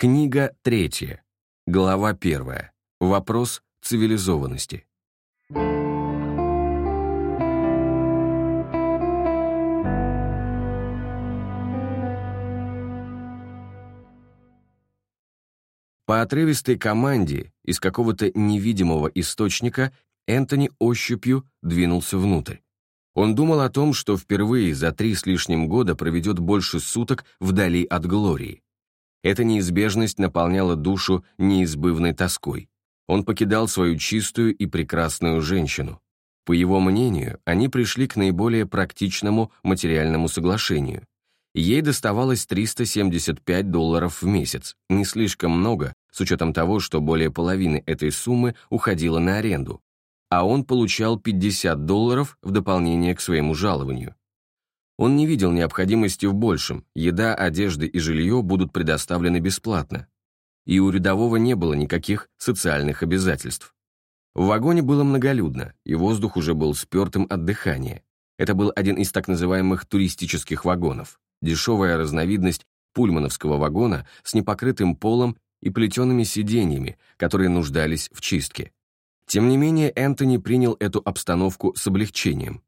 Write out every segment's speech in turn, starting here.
Книга третья. Глава первая. Вопрос цивилизованности. По отрывистой команде из какого-то невидимого источника Энтони ощупью двинулся внутрь. Он думал о том, что впервые за три с лишним года проведет больше суток вдали от Глории. Эта неизбежность наполняла душу неизбывной тоской. Он покидал свою чистую и прекрасную женщину. По его мнению, они пришли к наиболее практичному материальному соглашению. Ей доставалось 375 долларов в месяц, не слишком много, с учетом того, что более половины этой суммы уходила на аренду, а он получал 50 долларов в дополнение к своему жалованию. Он не видел необходимости в большем, еда, одежда и жилье будут предоставлены бесплатно. И у рядового не было никаких социальных обязательств. В вагоне было многолюдно, и воздух уже был спертым от дыхания. Это был один из так называемых туристических вагонов, дешевая разновидность пульмановского вагона с непокрытым полом и плетеными сиденьями, которые нуждались в чистке. Тем не менее, Энтони принял эту обстановку с облегчением.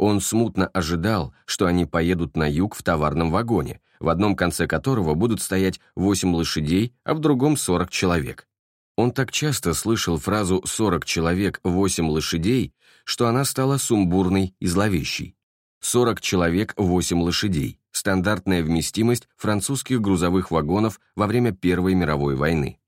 Он смутно ожидал, что они поедут на юг в товарном вагоне, в одном конце которого будут стоять 8 лошадей, а в другом 40 человек. Он так часто слышал фразу «40 человек, 8 лошадей», что она стала сумбурной и зловещей. 40 человек, 8 лошадей – стандартная вместимость французских грузовых вагонов во время Первой мировой войны.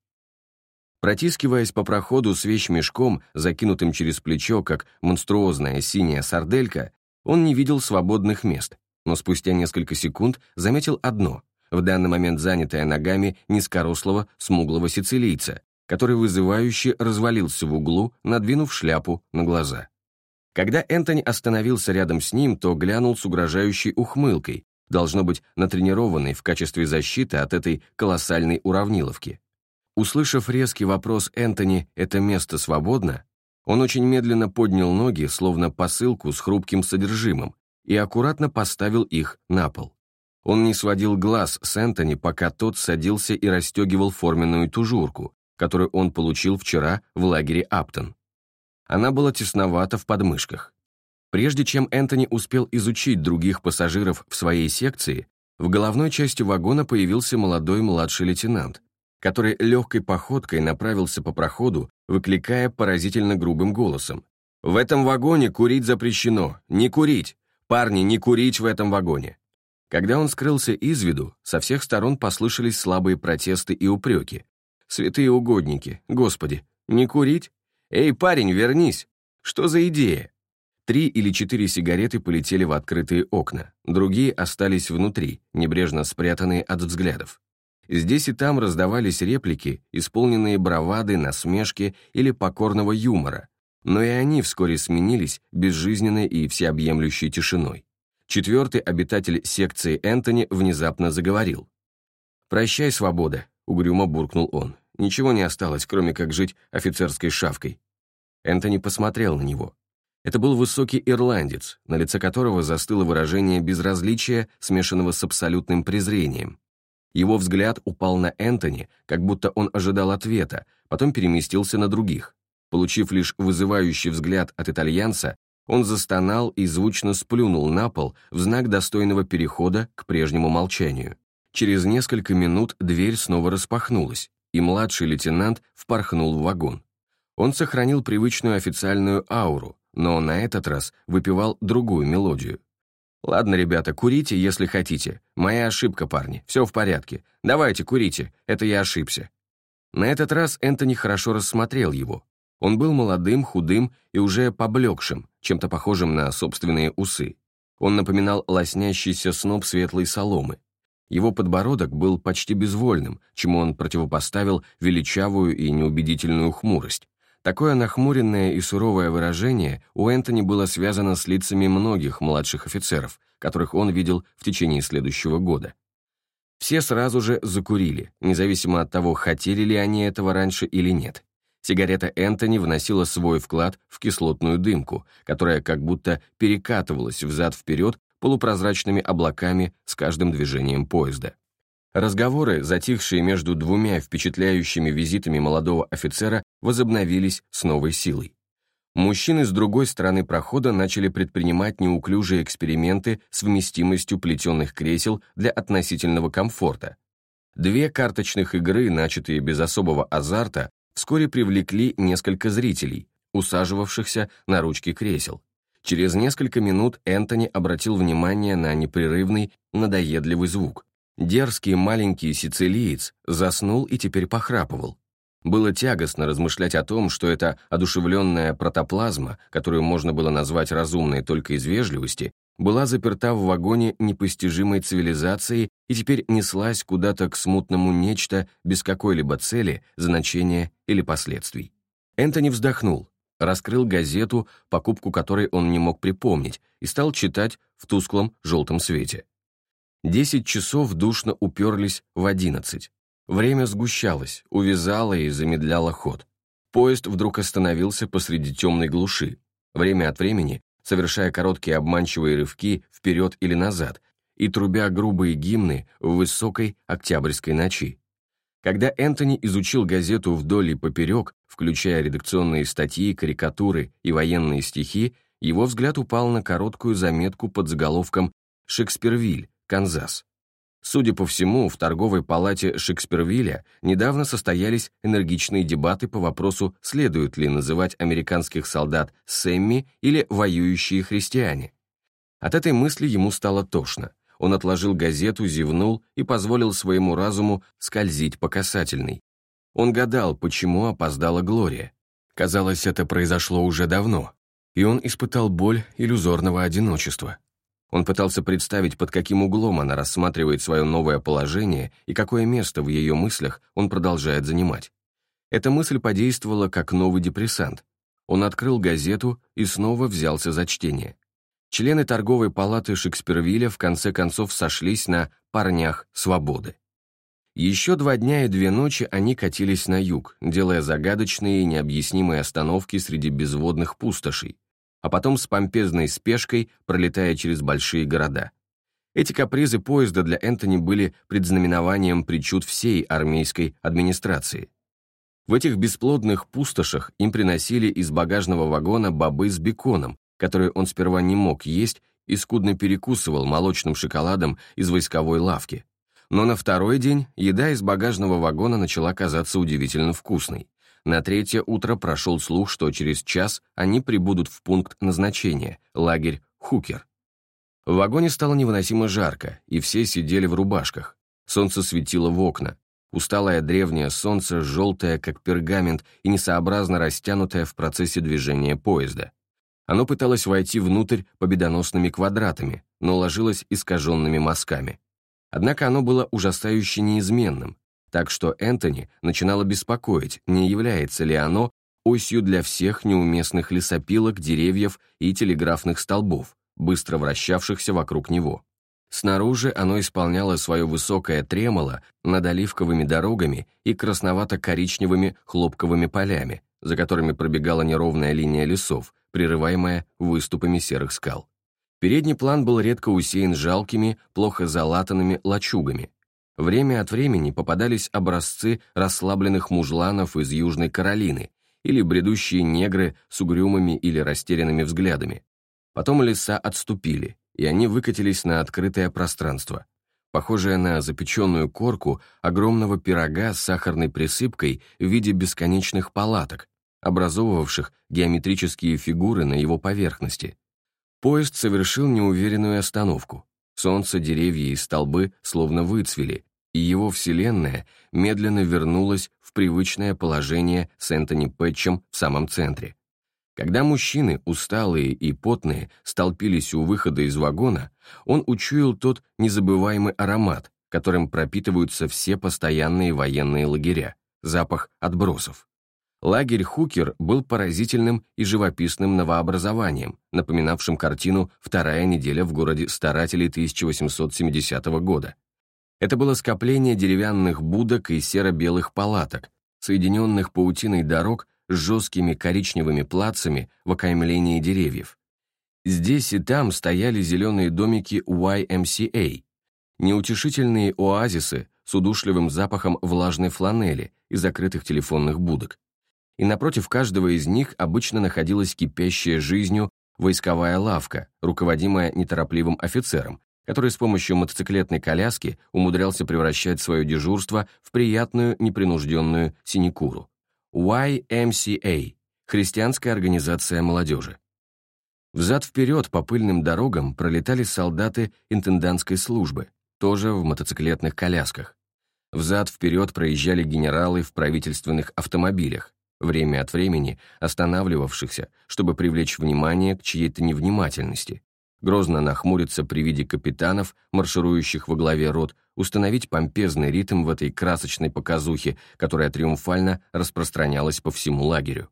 Протискиваясь по проходу с вещмешком, закинутым через плечо, как монструозная синяя сарделька, он не видел свободных мест, но спустя несколько секунд заметил одно, в данный момент занятое ногами низкорослого, смуглого сицилийца, который вызывающе развалился в углу, надвинув шляпу на глаза. Когда Энтони остановился рядом с ним, то глянул с угрожающей ухмылкой, должно быть натренированный в качестве защиты от этой колоссальной уравниловки. Услышав резкий вопрос Энтони «это место свободно?», он очень медленно поднял ноги, словно посылку с хрупким содержимым, и аккуратно поставил их на пол. Он не сводил глаз с Энтони, пока тот садился и расстегивал форменную тужурку, которую он получил вчера в лагере Аптон. Она была тесновата в подмышках. Прежде чем Энтони успел изучить других пассажиров в своей секции, в головной части вагона появился молодой младший лейтенант, который легкой походкой направился по проходу, выкликая поразительно грубым голосом. «В этом вагоне курить запрещено! Не курить! Парни, не курить в этом вагоне!» Когда он скрылся из виду, со всех сторон послышались слабые протесты и упреки. «Святые угодники! Господи! Не курить? Эй, парень, вернись! Что за идея?» Три или четыре сигареты полетели в открытые окна, другие остались внутри, небрежно спрятанные от взглядов. Здесь и там раздавались реплики, исполненные бравады, насмешки или покорного юмора, но и они вскоре сменились безжизненной и всеобъемлющей тишиной. Четвертый обитатель секции Энтони внезапно заговорил. «Прощай, свобода», — угрюмо буркнул он. «Ничего не осталось, кроме как жить офицерской шавкой». Энтони посмотрел на него. Это был высокий ирландец, на лице которого застыло выражение безразличия, смешанного с абсолютным презрением. Его взгляд упал на Энтони, как будто он ожидал ответа, потом переместился на других. Получив лишь вызывающий взгляд от итальянца, он застонал и звучно сплюнул на пол в знак достойного перехода к прежнему молчанию. Через несколько минут дверь снова распахнулась, и младший лейтенант впорхнул в вагон. Он сохранил привычную официальную ауру, но на этот раз выпивал другую мелодию. «Ладно, ребята, курите, если хотите. Моя ошибка, парни. Все в порядке. Давайте, курите. Это я ошибся». На этот раз Энтони хорошо рассмотрел его. Он был молодым, худым и уже поблекшим, чем-то похожим на собственные усы. Он напоминал лоснящийся сноп светлой соломы. Его подбородок был почти безвольным, чему он противопоставил величавую и неубедительную хмурость. Такое нахмуренное и суровое выражение у Энтони было связано с лицами многих младших офицеров, которых он видел в течение следующего года. Все сразу же закурили, независимо от того, хотели ли они этого раньше или нет. Сигарета Энтони вносила свой вклад в кислотную дымку, которая как будто перекатывалась взад-вперед полупрозрачными облаками с каждым движением поезда. Разговоры, затихшие между двумя впечатляющими визитами молодого офицера, возобновились с новой силой. Мужчины с другой стороны прохода начали предпринимать неуклюжие эксперименты с вместимостью плетеных кресел для относительного комфорта. Две карточных игры, начатые без особого азарта, вскоре привлекли несколько зрителей, усаживавшихся на ручки кресел. Через несколько минут Энтони обратил внимание на непрерывный, надоедливый звук. Дерзкий маленький сицилиец заснул и теперь похрапывал. Было тягостно размышлять о том, что эта одушевленная протоплазма, которую можно было назвать разумной только из вежливости, была заперта в вагоне непостижимой цивилизации и теперь неслась куда-то к смутному нечто без какой-либо цели, значения или последствий. Энтони вздохнул, раскрыл газету, покупку которой он не мог припомнить, и стал читать в тусклом желтом свете. Десять часов душно уперлись в одиннадцать. Время сгущалось, увязало и замедляло ход. Поезд вдруг остановился посреди темной глуши. Время от времени, совершая короткие обманчивые рывки вперед или назад, и трубя грубые гимны в высокой октябрьской ночи. Когда Энтони изучил газету вдоль и поперек, включая редакционные статьи, карикатуры и военные стихи, его взгляд упал на короткую заметку под заголовком «Шекспирвиль, Канзас». Судя по всему, в торговой палате Шекспирвилля недавно состоялись энергичные дебаты по вопросу, следует ли называть американских солдат Сэмми или воюющие христиане. От этой мысли ему стало тошно. Он отложил газету, зевнул и позволил своему разуму скользить по касательной. Он гадал, почему опоздала Глория. Казалось, это произошло уже давно, и он испытал боль иллюзорного одиночества. Он пытался представить, под каким углом она рассматривает свое новое положение и какое место в ее мыслях он продолжает занимать. Эта мысль подействовала как новый депрессант. Он открыл газету и снова взялся за чтение. Члены торговой палаты Шекспирвилля в конце концов сошлись на «парнях свободы». Еще два дня и две ночи они катились на юг, делая загадочные и необъяснимые остановки среди безводных пустошей, а потом с помпезной спешкой пролетая через большие города. Эти капризы поезда для Энтони были предзнаменованием причуд всей армейской администрации. В этих бесплодных пустошах им приносили из багажного вагона бобы с беконом, которые он сперва не мог есть и скудно перекусывал молочным шоколадом из войсковой лавки. Но на второй день еда из багажного вагона начала казаться удивительно вкусной. На третье утро прошел слух, что через час они прибудут в пункт назначения – лагерь Хукер. В вагоне стало невыносимо жарко, и все сидели в рубашках. Солнце светило в окна. Усталое древнее солнце, желтое, как пергамент, и несообразно растянутое в процессе движения поезда. Оно пыталось войти внутрь победоносными квадратами, но ложилось искаженными мазками. Однако оно было ужасающе неизменным, так что Энтони начинало беспокоить, не является ли оно осью для всех неуместных лесопилок, деревьев и телеграфных столбов, быстро вращавшихся вокруг него. Снаружи оно исполняло свое высокое тремоло над оливковыми дорогами и красновато-коричневыми хлопковыми полями, за которыми пробегала неровная линия лесов, прерываемая выступами серых скал. Передний план был редко усеян жалкими, плохо залатанными лачугами, Время от времени попадались образцы расслабленных мужланов из Южной Каролины или бредущие негры с угрюмыми или растерянными взглядами. Потом леса отступили, и они выкатились на открытое пространство, похожее на запеченную корку огромного пирога с сахарной присыпкой в виде бесконечных палаток, образовывавших геометрические фигуры на его поверхности. Поезд совершил неуверенную остановку. Солнце, деревья и столбы словно выцвели, и его вселенная медленно вернулась в привычное положение с Энтони Пэтчем в самом центре. Когда мужчины, усталые и потные, столпились у выхода из вагона, он учуял тот незабываемый аромат, которым пропитываются все постоянные военные лагеря, запах отбросов. Лагерь Хукер был поразительным и живописным новообразованием, напоминавшим картину «Вторая неделя в городе старателей 1870 года». Это было скопление деревянных будок и серо-белых палаток, соединенных паутиной дорог с жесткими коричневыми плацами в окаймлении деревьев. Здесь и там стояли зеленые домики YMCA, неутешительные оазисы с удушливым запахом влажной фланели и закрытых телефонных будок. И напротив каждого из них обычно находилась кипящая жизнью войсковая лавка, руководимая неторопливым офицером, который с помощью мотоциклетной коляски умудрялся превращать свое дежурство в приятную непринужденную синекуру. YMCA – Христианская организация молодежи. Взад-вперед по пыльным дорогам пролетали солдаты интендантской службы, тоже в мотоциклетных колясках. Взад-вперед проезжали генералы в правительственных автомобилях, время от времени останавливавшихся, чтобы привлечь внимание к чьей-то невнимательности, грозно нахмуриться при виде капитанов, марширующих во главе рот, установить помпезный ритм в этой красочной показухе, которая триумфально распространялась по всему лагерю.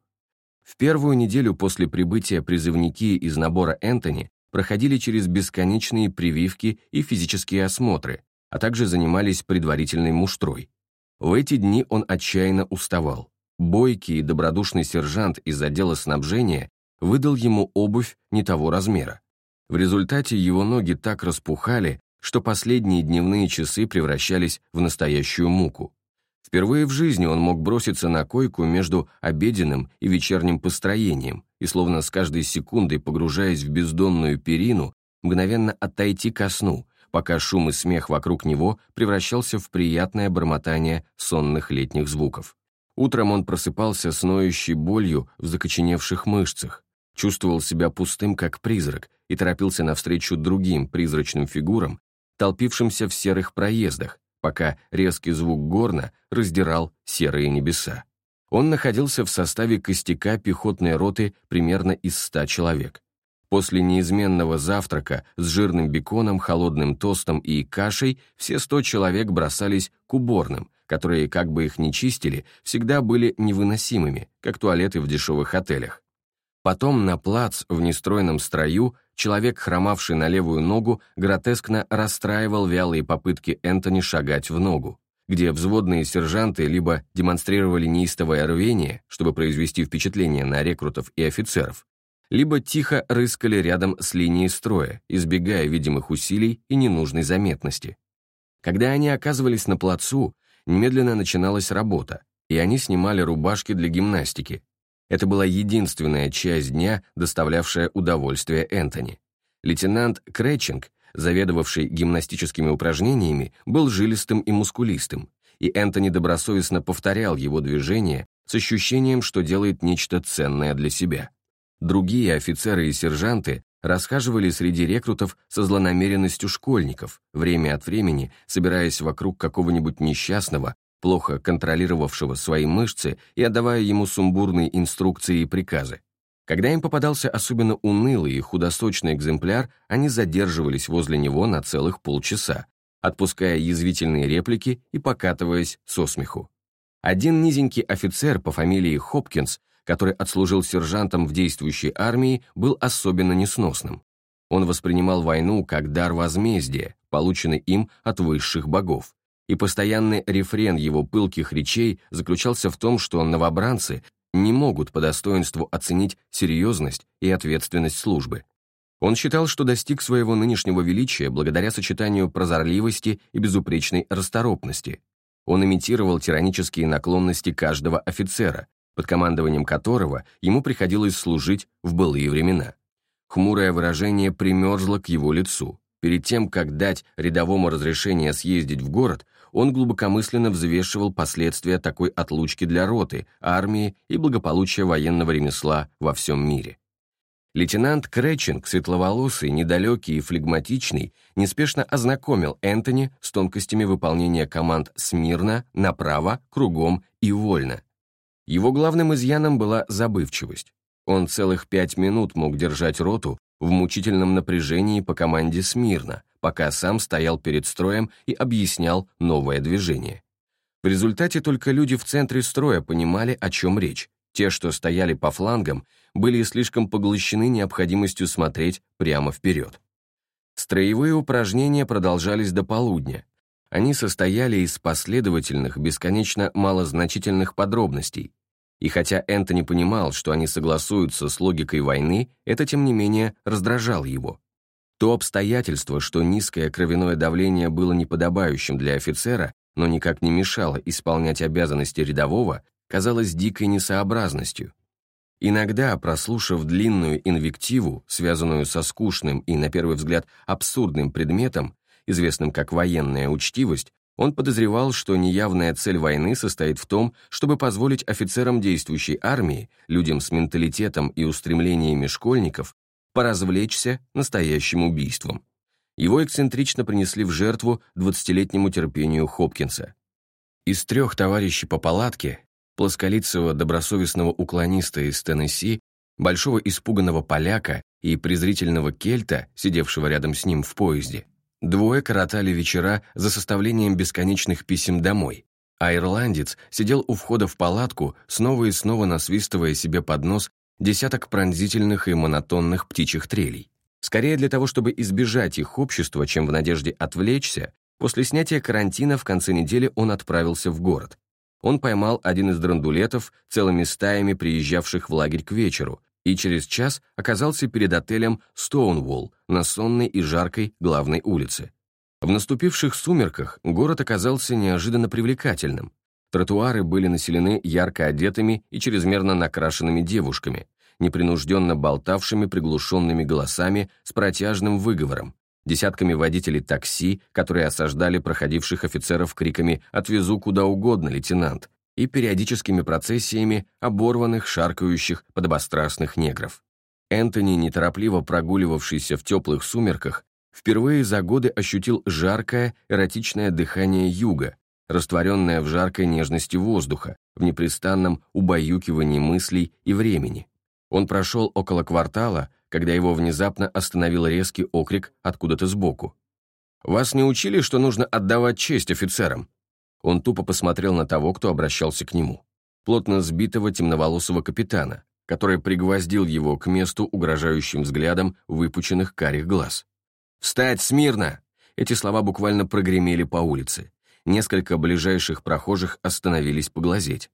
В первую неделю после прибытия призывники из набора Энтони проходили через бесконечные прививки и физические осмотры, а также занимались предварительной муштрой. В эти дни он отчаянно уставал. Бойкий и добродушный сержант из отдела снабжения выдал ему обувь не того размера. В результате его ноги так распухали, что последние дневные часы превращались в настоящую муку. Впервые в жизни он мог броситься на койку между обеденным и вечерним построением и, словно с каждой секундой погружаясь в бездонную перину, мгновенно отойти ко сну, пока шум и смех вокруг него превращался в приятное бормотание сонных летних звуков. Утром он просыпался с ноющей болью в закоченевших мышцах, чувствовал себя пустым, как призрак, и торопился навстречу другим призрачным фигурам, толпившимся в серых проездах, пока резкий звук горна раздирал серые небеса. Он находился в составе костяка пехотной роты примерно из ста человек. После неизменного завтрака с жирным беконом, холодным тостом и кашей все сто человек бросались к уборным, которые, как бы их ни чистили, всегда были невыносимыми, как туалеты в дешевых отелях. Потом на плац в нестройном строю человек, хромавший на левую ногу, гротескно расстраивал вялые попытки Энтони шагать в ногу, где взводные сержанты либо демонстрировали неистовое рвение, чтобы произвести впечатление на рекрутов и офицеров, либо тихо рыскали рядом с линией строя, избегая видимых усилий и ненужной заметности. Когда они оказывались на плацу, немедленно начиналась работа, и они снимали рубашки для гимнастики. Это была единственная часть дня, доставлявшая удовольствие Энтони. Лейтенант Крэтчинг, заведовавший гимнастическими упражнениями, был жилистым и мускулистым, и Энтони добросовестно повторял его движения с ощущением, что делает нечто ценное для себя. Другие офицеры и сержанты расхаживали среди рекрутов со злонамеренностью школьников, время от времени собираясь вокруг какого-нибудь несчастного, плохо контролировавшего свои мышцы и отдавая ему сумбурные инструкции и приказы. Когда им попадался особенно унылый и худосочный экземпляр, они задерживались возле него на целых полчаса, отпуская язвительные реплики и покатываясь со смеху. Один низенький офицер по фамилии Хопкинс который отслужил сержантом в действующей армии, был особенно несносным. Он воспринимал войну как дар возмездия, полученный им от высших богов. И постоянный рефрен его пылких речей заключался в том, что новобранцы не могут по достоинству оценить серьезность и ответственность службы. Он считал, что достиг своего нынешнего величия благодаря сочетанию прозорливости и безупречной расторопности. Он имитировал тиранические наклонности каждого офицера, под командованием которого ему приходилось служить в былые времена. Хмурое выражение примерзло к его лицу. Перед тем, как дать рядовому разрешение съездить в город, он глубокомысленно взвешивал последствия такой отлучки для роты, армии и благополучия военного ремесла во всем мире. Лейтенант Крэтчинг, светловолосый, недалекий и флегматичный, неспешно ознакомил Энтони с тонкостями выполнения команд «смирно», «направо», «кругом» и «вольно», его главным изъяном была забывчивость. Он целых пять минут мог держать роту в мучительном напряжении по команде смирно, пока сам стоял перед строем и объяснял новое движение. В результате только люди в центре строя понимали, о чем речь. Те, что стояли по флангам, были слишком поглощены необходимостью смотреть прямо вперед. Строевые упражнения продолжались до полудня. Они состояли из последовательных, бесконечно малозначительных подробностей, и хотя Энтони понимал, что они согласуются с логикой войны, это, тем не менее, раздражало его. То обстоятельство, что низкое кровяное давление было неподобающим для офицера, но никак не мешало исполнять обязанности рядового, казалось дикой несообразностью. Иногда, прослушав длинную инвективу, связанную со скучным и, на первый взгляд, абсурдным предметом, известным как военная учтивость, он подозревал, что неявная цель войны состоит в том, чтобы позволить офицерам действующей армии, людям с менталитетом и устремлениями школьников, поразвлечься настоящим убийством. Его эксцентрично принесли в жертву 20-летнему терпению Хопкинса. Из трех товарищей по палатке, плосколицего добросовестного уклониста из Теннесси, большого испуганного поляка и презрительного кельта, сидевшего рядом с ним в поезде, Двое коротали вечера за составлением бесконечных писем домой, а ирландец сидел у входа в палатку, снова и снова насвистывая себе под нос десяток пронзительных и монотонных птичьих трелей. Скорее для того, чтобы избежать их общества, чем в надежде отвлечься, после снятия карантина в конце недели он отправился в город. Он поймал один из драндулетов, целыми стаями приезжавших в лагерь к вечеру, и через час оказался перед отелем «Стоунволл» на сонной и жаркой главной улице. В наступивших сумерках город оказался неожиданно привлекательным. Тротуары были населены ярко одетыми и чрезмерно накрашенными девушками, непринужденно болтавшими приглушенными голосами с протяжным выговором, десятками водителей такси, которые осаждали проходивших офицеров криками «Отвезу куда угодно, лейтенант», и периодическими процессиями оборванных, шаркающих, подобострастных негров. Энтони, неторопливо прогуливавшийся в теплых сумерках, впервые за годы ощутил жаркое, эротичное дыхание юга, растворенное в жаркой нежности воздуха, в непрестанном убаюкивании мыслей и времени. Он прошел около квартала, когда его внезапно остановил резкий окрик откуда-то сбоку. «Вас не учили, что нужно отдавать честь офицерам?» Он тупо посмотрел на того, кто обращался к нему. Плотно сбитого темноволосого капитана, который пригвоздил его к месту угрожающим взглядом выпученных карих глаз. «Встать смирно!» Эти слова буквально прогремели по улице. Несколько ближайших прохожих остановились поглазеть.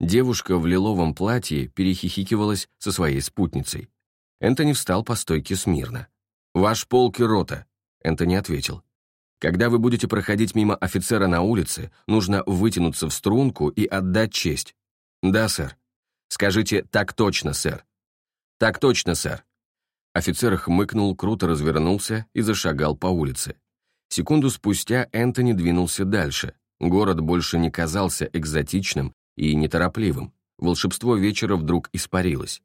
Девушка в лиловом платье перехихикивалась со своей спутницей. Энтони встал по стойке смирно. «Ваш полк и рота», — Энтони ответил. Когда вы будете проходить мимо офицера на улице, нужно вытянуться в струнку и отдать честь. Да, сэр. Скажите «так точно, сэр». Так точно, сэр. Офицер хмыкнул, круто развернулся и зашагал по улице. Секунду спустя Энтони двинулся дальше. Город больше не казался экзотичным и неторопливым. Волшебство вечера вдруг испарилось.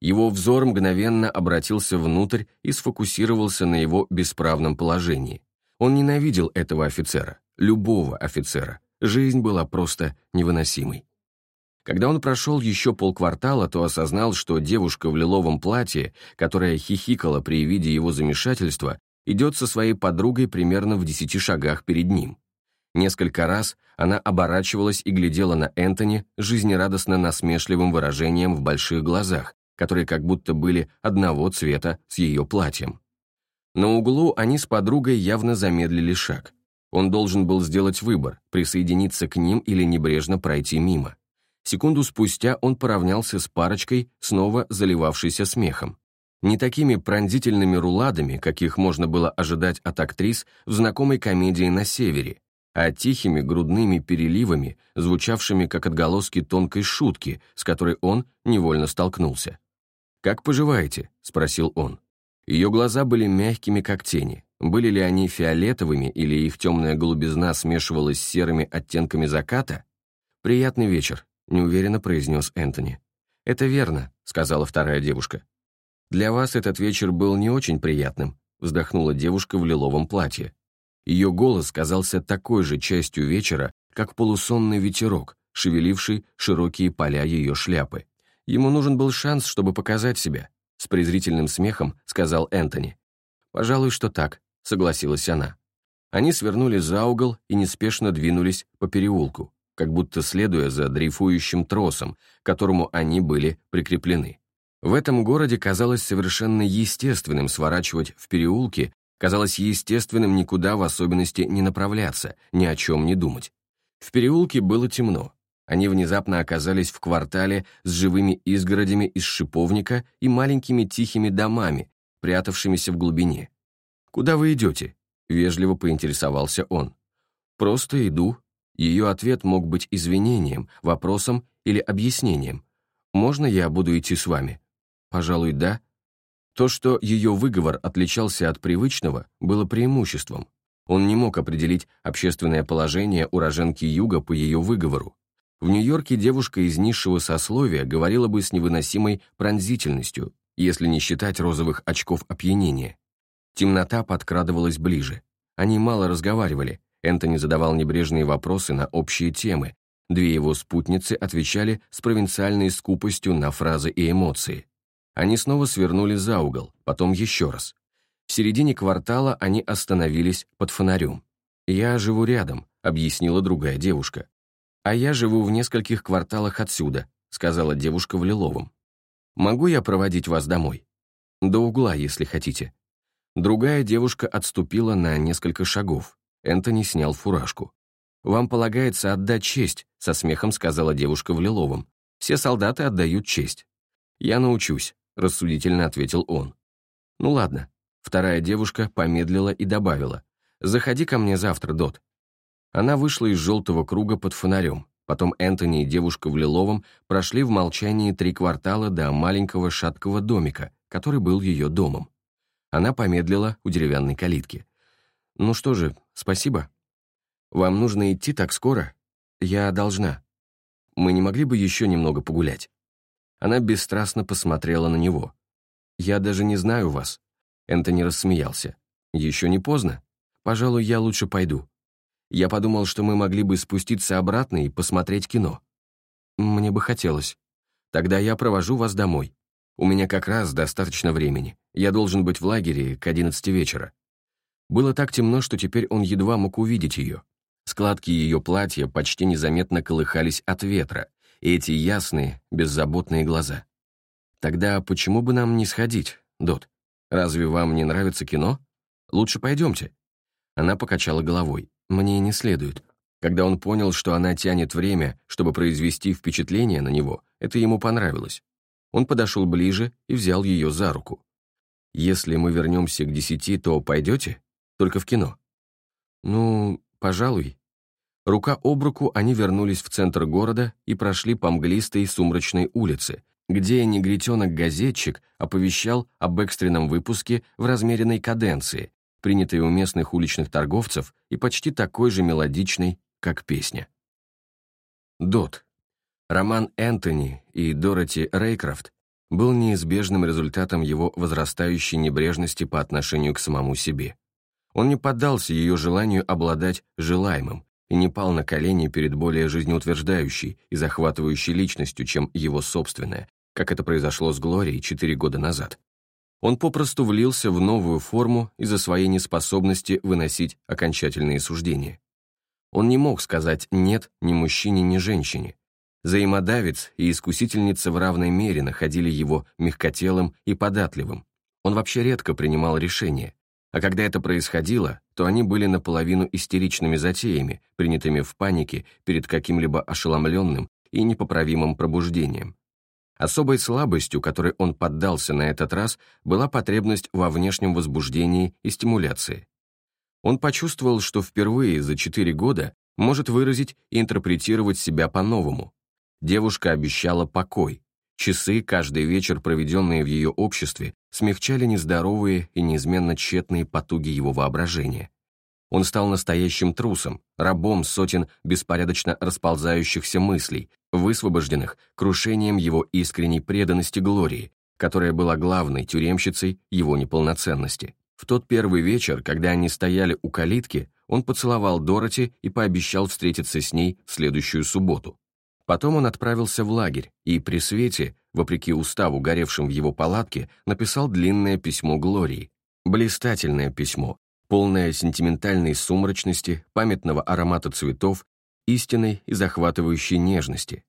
Его взор мгновенно обратился внутрь и сфокусировался на его бесправном положении. Он ненавидел этого офицера, любого офицера. Жизнь была просто невыносимой. Когда он прошел еще полквартала, то осознал, что девушка в лиловом платье, которая хихикала при виде его замешательства, идет со своей подругой примерно в десяти шагах перед ним. Несколько раз она оборачивалась и глядела на Энтони жизнерадостно насмешливым выражением в больших глазах, которые как будто были одного цвета с ее платьем. На углу они с подругой явно замедлили шаг. Он должен был сделать выбор, присоединиться к ним или небрежно пройти мимо. Секунду спустя он поравнялся с парочкой, снова заливавшейся смехом. Не такими пронзительными руладами, каких можно было ожидать от актрис в знакомой комедии «На севере», а тихими грудными переливами, звучавшими как отголоски тонкой шутки, с которой он невольно столкнулся. «Как поживаете?» — спросил он. Ее глаза были мягкими, как тени. Были ли они фиолетовыми, или их темная голубизна смешивалась с серыми оттенками заката? «Приятный вечер», — неуверенно произнес Энтони. «Это верно», — сказала вторая девушка. «Для вас этот вечер был не очень приятным», — вздохнула девушка в лиловом платье. Ее голос казался такой же частью вечера, как полусонный ветерок, шевеливший широкие поля ее шляпы. Ему нужен был шанс, чтобы показать себя, с презрительным смехом сказал Энтони. «Пожалуй, что так», — согласилась она. Они свернули за угол и неспешно двинулись по переулку, как будто следуя за дрейфующим тросом, к которому они были прикреплены. В этом городе казалось совершенно естественным сворачивать в переулки, казалось естественным никуда в особенности не направляться, ни о чем не думать. В переулке было темно, они внезапно оказались в квартале с живыми изгородями из шиповника и маленькими тихими домами, прятавшимися в глубине. «Куда вы идете?» — вежливо поинтересовался он. «Просто иду», Ее ответ мог быть извинением, вопросом или объяснением. «Можно я буду идти с вами?» «Пожалуй, да». То, что ее выговор отличался от привычного, было преимуществом. Он не мог определить общественное положение уроженки Юга по ее выговору. В Нью-Йорке девушка из низшего сословия говорила бы с невыносимой пронзительностью, если не считать розовых очков опьянения. Темнота подкрадывалась ближе. Они мало разговаривали, Энтони задавал небрежные вопросы на общие темы, две его спутницы отвечали с провинциальной скупостью на фразы и эмоции. Они снова свернули за угол, потом еще раз. В середине квартала они остановились под фонарем. «Я живу рядом», — объяснила другая девушка. «А я живу в нескольких кварталах отсюда», — сказала девушка в лиловом. «Могу я проводить вас домой?» «До угла, если хотите». Другая девушка отступила на несколько шагов. Энтони снял фуражку. «Вам полагается отдать честь», — со смехом сказала девушка в лиловом. «Все солдаты отдают честь». «Я научусь», — рассудительно ответил он. «Ну ладно, Вторая девушка помедлила и добавила. «Заходи ко мне завтра, Дот». Она вышла из желтого круга под фонарем. Потом Энтони и девушка в лиловом прошли в молчании три квартала до маленького шаткого домика, который был ее домом. Она помедлила у деревянной калитки. «Ну что же, спасибо. Вам нужно идти так скоро? Я должна. Мы не могли бы еще немного погулять?» Она бесстрастно посмотрела на него. «Я даже не знаю вас. Энтони рассмеялся. «Еще не поздно? Пожалуй, я лучше пойду. Я подумал, что мы могли бы спуститься обратно и посмотреть кино. Мне бы хотелось. Тогда я провожу вас домой. У меня как раз достаточно времени. Я должен быть в лагере к одиннадцати вечера». Было так темно, что теперь он едва мог увидеть ее. Складки ее платья почти незаметно колыхались от ветра, и эти ясные, беззаботные глаза. «Тогда почему бы нам не сходить, Дот?» «Разве вам не нравится кино? Лучше пойдемте». Она покачала головой. «Мне не следует». Когда он понял, что она тянет время, чтобы произвести впечатление на него, это ему понравилось. Он подошел ближе и взял ее за руку. «Если мы вернемся к десяти, то пойдете? Только в кино?» «Ну, пожалуй». Рука об руку они вернулись в центр города и прошли по мглистой сумрачной улице, где негритенок-газетчик оповещал об экстренном выпуске в размеренной каденции, принятой у местных уличных торговцев и почти такой же мелодичной, как песня. Дот. Роман Энтони и Дороти Рейкрофт был неизбежным результатом его возрастающей небрежности по отношению к самому себе. Он не поддался ее желанию обладать желаемым и не пал на колени перед более жизнеутверждающей и захватывающей личностью, чем его собственная, как это произошло с Глорией четыре года назад. Он попросту влился в новую форму из-за своей неспособности выносить окончательные суждения. Он не мог сказать «нет» ни мужчине, ни женщине. Взаимодавец и искусительница в равной мере находили его мягкотелым и податливым. Он вообще редко принимал решения, а когда это происходило, то они были наполовину истеричными затеями, принятыми в панике перед каким-либо ошеломленным и непоправимым пробуждением. Особой слабостью, которой он поддался на этот раз, была потребность во внешнем возбуждении и стимуляции. Он почувствовал, что впервые за четыре года может выразить и интерпретировать себя по-новому. Девушка обещала покой. Часы, каждый вечер, проведенные в ее обществе, смягчали нездоровые и неизменно тщетные потуги его воображения. Он стал настоящим трусом, рабом сотен беспорядочно расползающихся мыслей, высвобожденных крушением его искренней преданности Глории, которая была главной тюремщицей его неполноценности. В тот первый вечер, когда они стояли у калитки, он поцеловал Дороти и пообещал встретиться с ней в следующую субботу. Потом он отправился в лагерь и при свете, вопреки уставу, горевшим в его палатке, написал длинное письмо Глории. Блистательное письмо, полное сентиментальной сумрачности, памятного аромата цветов, истинной и захватывающей нежности.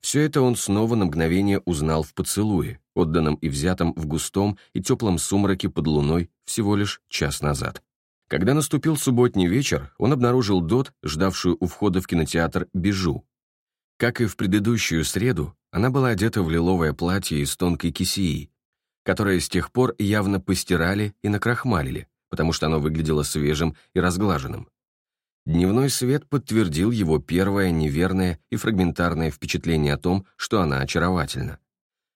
Все это он снова на мгновение узнал в поцелуе, отданном и взятом в густом и теплом сумраке под луной всего лишь час назад. Когда наступил субботний вечер, он обнаружил Дот, ждавшую у входа в кинотеатр «Бежу». Как и в предыдущую среду, она была одета в лиловое платье из тонкой кисии, которое с тех пор явно постирали и накрахмалили, потому что оно выглядело свежим и разглаженным. Дневной свет подтвердил его первое неверное и фрагментарное впечатление о том, что она очаровательна.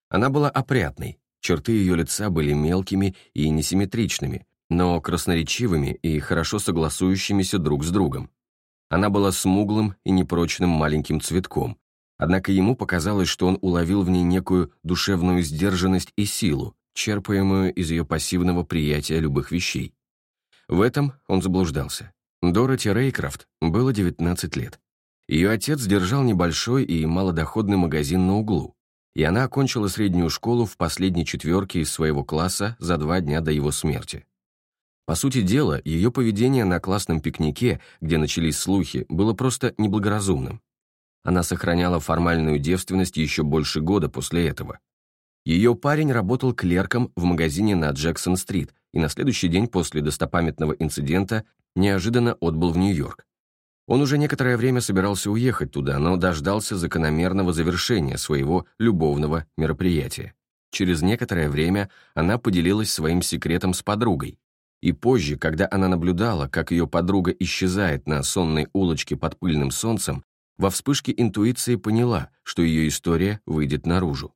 Она была опрятной, черты ее лица были мелкими и несимметричными, но красноречивыми и хорошо согласующимися друг с другом. Она была смуглым и непрочным маленьким цветком, однако ему показалось, что он уловил в ней некую душевную сдержанность и силу, черпаемую из ее пассивного приятия любых вещей. В этом он заблуждался. Дороти Рейкрафт было 19 лет. Ее отец держал небольшой и малодоходный магазин на углу, и она окончила среднюю школу в последней четверке из своего класса за два дня до его смерти. По сути дела, ее поведение на классном пикнике, где начались слухи, было просто неблагоразумным. Она сохраняла формальную девственность еще больше года после этого. Ее парень работал клерком в магазине на Джексон-стрит и на следующий день после достопамятного инцидента неожиданно отбыл в Нью-Йорк. Он уже некоторое время собирался уехать туда, но дождался закономерного завершения своего любовного мероприятия. Через некоторое время она поделилась своим секретом с подругой. И позже, когда она наблюдала, как ее подруга исчезает на сонной улочке под пыльным солнцем, во вспышке интуиции поняла, что ее история выйдет наружу.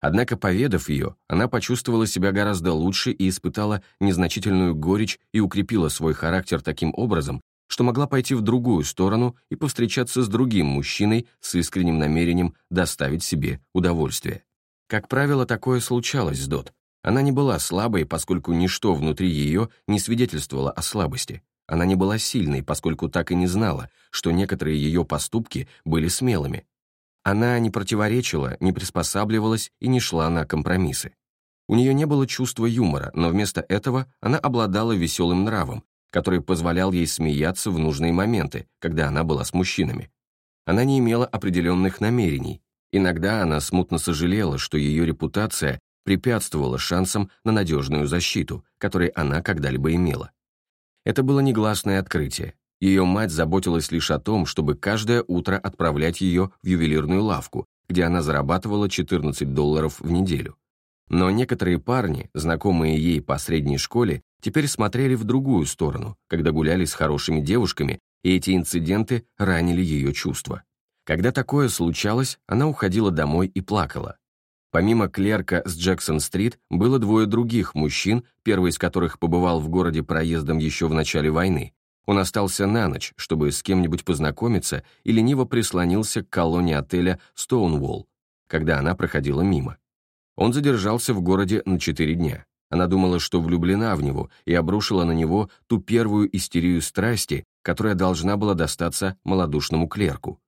Однако, поведав ее, она почувствовала себя гораздо лучше и испытала незначительную горечь и укрепила свой характер таким образом, что могла пойти в другую сторону и повстречаться с другим мужчиной с искренним намерением доставить себе удовольствие. Как правило, такое случалось с Дот. Она не была слабой, поскольку ничто внутри ее не свидетельствовало о слабости. Она не была сильной, поскольку так и не знала, что некоторые ее поступки были смелыми, она не противоречила, не приспосабливалась и не шла на компромиссы. У нее не было чувства юмора, но вместо этого она обладала веселым нравом, который позволял ей смеяться в нужные моменты, когда она была с мужчинами. Она не имела определенных намерений. Иногда она смутно сожалела, что ее репутация препятствовала шансам на надежную защиту, которой она когда-либо имела. Это было негласное открытие, ее мать заботилась лишь о том, чтобы каждое утро отправлять ее в ювелирную лавку, где она зарабатывала 14 долларов в неделю. Но некоторые парни, знакомые ей по средней школе, теперь смотрели в другую сторону, когда гуляли с хорошими девушками, и эти инциденты ранили ее чувства. Когда такое случалось, она уходила домой и плакала. Помимо клерка с Джексон-стрит, было двое других мужчин, первый из которых побывал в городе проездом еще в начале войны, он остался на ночь, чтобы с кем-нибудь познакомиться и лениво прислонился к колонне отеля «Стоунволл», когда она проходила мимо. Он задержался в городе на четыре дня. Она думала, что влюблена в него, и обрушила на него ту первую истерию страсти, которая должна была достаться малодушному клерку.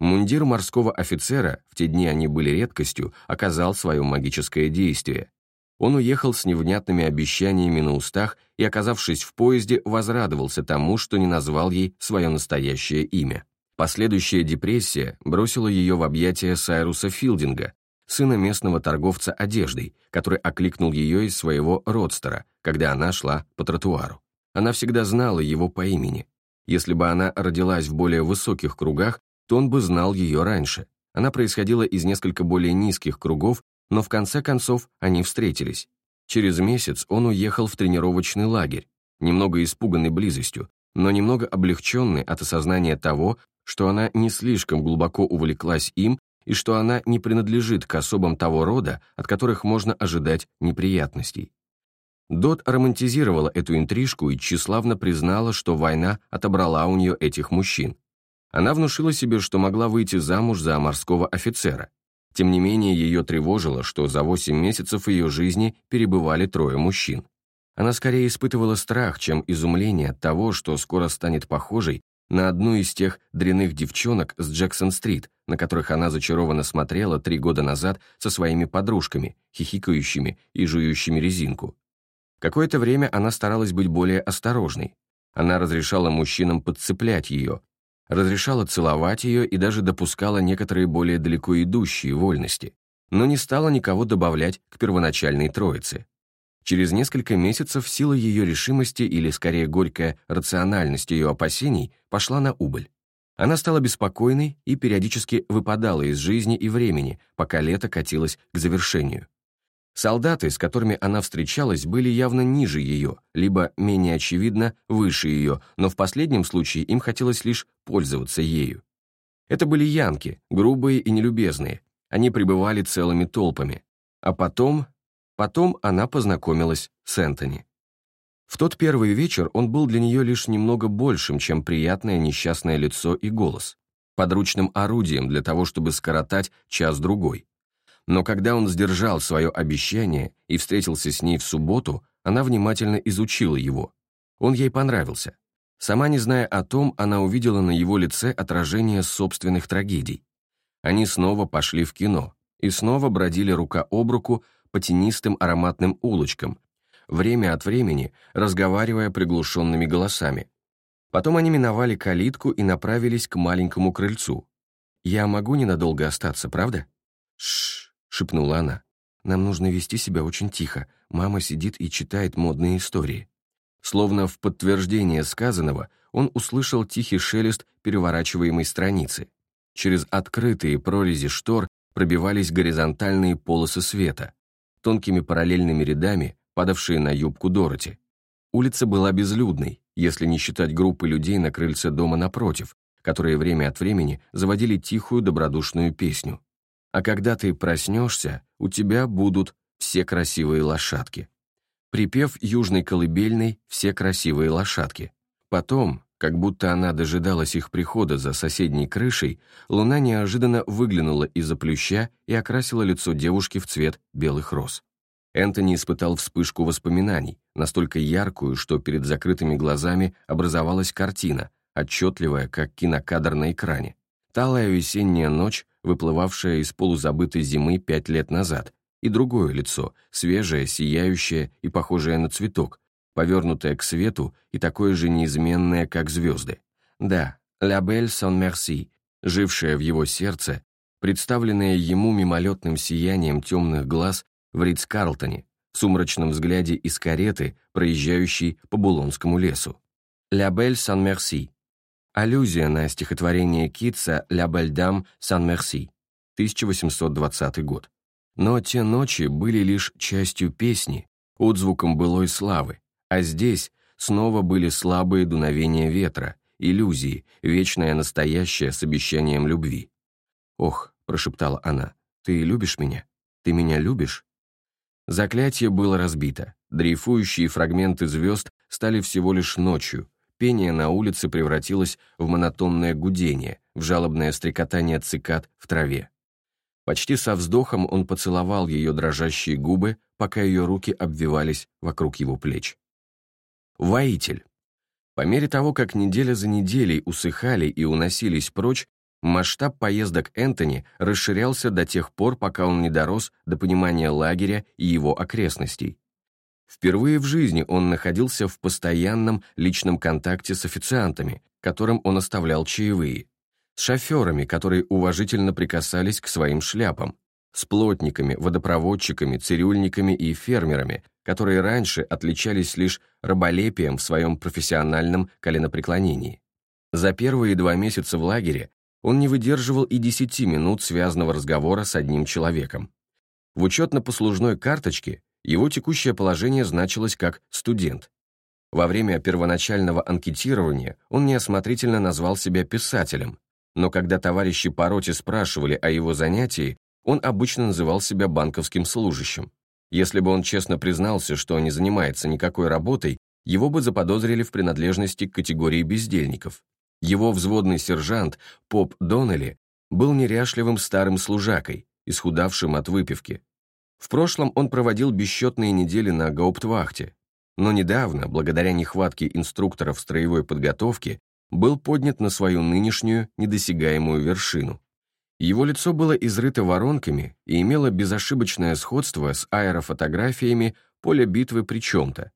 Мундир морского офицера, в те дни они были редкостью, оказал свое магическое действие. Он уехал с невнятными обещаниями на устах и, оказавшись в поезде, возрадовался тому, что не назвал ей свое настоящее имя. Последующая депрессия бросила ее в объятия Сайруса Филдинга, сына местного торговца одеждой, который окликнул ее из своего родстера, когда она шла по тротуару. Она всегда знала его по имени. Если бы она родилась в более высоких кругах, то он бы знал ее раньше. Она происходила из несколько более низких кругов но в конце концов они встретились. Через месяц он уехал в тренировочный лагерь, немного испуганный близостью, но немного облегченный от осознания того, что она не слишком глубоко увлеклась им и что она не принадлежит к особам того рода, от которых можно ожидать неприятностей. Дот романтизировала эту интрижку и тщеславно признала, что война отобрала у нее этих мужчин. Она внушила себе, что могла выйти замуж за морского офицера, тем не менее, ее тревожило, что за 8 месяцев ее жизни перебывали трое мужчин. Она скорее испытывала страх, чем изумление от того, что скоро станет похожей на одну из тех дряных девчонок с Джексон-стрит, на которых она зачарованно смотрела три года назад со своими подружками, хихикающими и жующими резинку. Какое-то время она старалась быть более осторожной. Она разрешала мужчинам подцеплять ее, разрешала целовать ее и даже допускала некоторые более далеко идущие вольности, но не стала никого добавлять к первоначальной троице. Через несколько месяцев сила ее решимости, или скорее горькая рациональность ее опасений, пошла на убыль. Она стала беспокойной и периодически выпадала из жизни и времени, пока лето катилось к завершению. Солдаты, с которыми она встречалась, были явно ниже ее, либо, менее очевидно, выше ее, но в последнем случае им хотелось лишь пользоваться ею. Это были янки, грубые и нелюбезные. Они пребывали целыми толпами. А потом... Потом она познакомилась с Энтони. В тот первый вечер он был для нее лишь немного большим, чем приятное несчастное лицо и голос, подручным орудием для того, чтобы скоротать час-другой. Но когда он сдержал свое обещание и встретился с ней в субботу, она внимательно изучила его. Он ей понравился. Сама не зная о том, она увидела на его лице отражение собственных трагедий. Они снова пошли в кино и снова бродили рука об руку по тенистым ароматным улочкам, время от времени разговаривая приглушенными голосами. Потом они миновали калитку и направились к маленькому крыльцу. «Я могу ненадолго остаться, правда?» «Шш!» — шепнула она. «Нам нужно вести себя очень тихо. Мама сидит и читает модные истории». Словно в подтверждение сказанного, он услышал тихий шелест переворачиваемой страницы. Через открытые прорези штор пробивались горизонтальные полосы света, тонкими параллельными рядами, падавшие на юбку Дороти. Улица была безлюдной, если не считать группы людей на крыльце дома напротив, которые время от времени заводили тихую добродушную песню. А когда ты проснешься, у тебя будут все красивые лошадки. Припев южной колыбельной «Все красивые лошадки». Потом, как будто она дожидалась их прихода за соседней крышей, луна неожиданно выглянула из-за плюща и окрасила лицо девушки в цвет белых роз. Энтони испытал вспышку воспоминаний, настолько яркую, что перед закрытыми глазами образовалась картина, отчетливая, как кинокадр на экране. Талая весенняя ночь, выплывавшая из полузабытой зимы пять лет назад, и другое лицо, свежее, сияющее и похожее на цветок, повернутое к свету и такое же неизменное, как звезды. Да, «La belle sans merci», жившая в его сердце, представленная ему мимолетным сиянием темных глаз в Ридс-Карлтоне, в сумрачном взгляде из кареты, проезжающей по Булонскому лесу. «La belle sans merci», Аллюзия на стихотворение Китса «Ля Бельдам Сан-Мерси», 1820 год. Но те ночи были лишь частью песни, отзвуком былой славы, а здесь снова были слабые дуновения ветра, иллюзии, вечное настоящее с обещанием любви. «Ох», — прошептала она, — «ты любишь меня? Ты меня любишь?» Заклятие было разбито, дрейфующие фрагменты звезд стали всего лишь ночью, Пение на улице превратилось в монотонное гудение, в жалобное стрекотание цикад в траве. Почти со вздохом он поцеловал ее дрожащие губы, пока ее руки обвивались вокруг его плеч. Воитель. По мере того, как неделя за неделей усыхали и уносились прочь, масштаб поездок Энтони расширялся до тех пор, пока он не дорос до понимания лагеря и его окрестностей. Впервые в жизни он находился в постоянном личном контакте с официантами, которым он оставлял чаевые, с шоферами, которые уважительно прикасались к своим шляпам, с плотниками, водопроводчиками, цирюльниками и фермерами, которые раньше отличались лишь раболепием в своем профессиональном коленопреклонении. За первые два месяца в лагере он не выдерживал и десяти минут связанного разговора с одним человеком. В учетно-послужной карточке его текущее положение значилось как «студент». Во время первоначального анкетирования он неосмотрительно назвал себя писателем, но когда товарищи по роте спрашивали о его занятии, он обычно называл себя банковским служащим. Если бы он честно признался, что не занимается никакой работой, его бы заподозрили в принадлежности к категории бездельников. Его взводный сержант, Поп Доннелли, был неряшливым старым служакой, исхудавшим от выпивки, в прошлом он проводил бесчетные недели на гауптвахте, но недавно, благодаря нехватке инструкторов строевой подготовки, был поднят на свою нынешнюю недосягаемую вершину. Его лицо было изрыто воронками и имело безошибочное сходство с аэрофотографиями поля битвы при чем-то.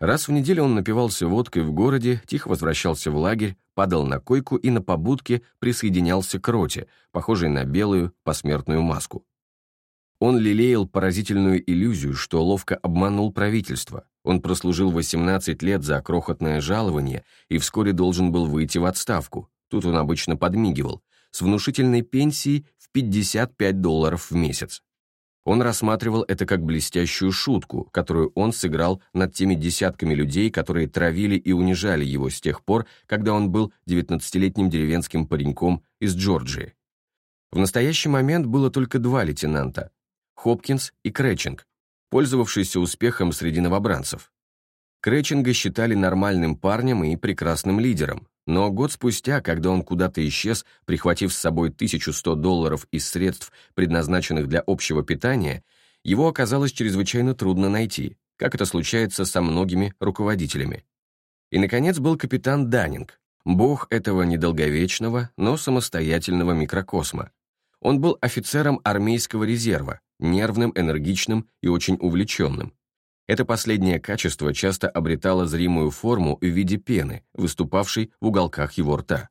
Раз в неделю он напивался водкой в городе, тихо возвращался в лагерь, падал на койку и на побудке присоединялся к роте, похожей на белую посмертную маску. Он лелеял поразительную иллюзию, что ловко обманул правительство. Он прослужил 18 лет за крохотное жалование и вскоре должен был выйти в отставку. Тут он обычно подмигивал, с внушительной пенсией в 55 долларов в месяц. Он рассматривал это как блестящую шутку, которую он сыграл над теми десятками людей, которые травили и унижали его с тех пор, когда он был 19-летним деревенским пареньком из Джорджии. В настоящий момент было только два лейтенанта – Хопкинс и Крэтчинг, пользовавшиеся успехом среди новобранцев. Крэтчинга считали нормальным парнем и прекрасным лидером, но год спустя, когда он куда-то исчез, прихватив с собой 1100 долларов из средств, предназначенных для общего питания, его оказалось чрезвычайно трудно найти, как это случается со многими руководителями. И, наконец, был капитан Даннинг, бог этого недолговечного, но самостоятельного микрокосма. Он был офицером армейского резерва, нервным, энергичным и очень увлеченным. Это последнее качество часто обретало зримую форму в виде пены, выступавшей в уголках его рта.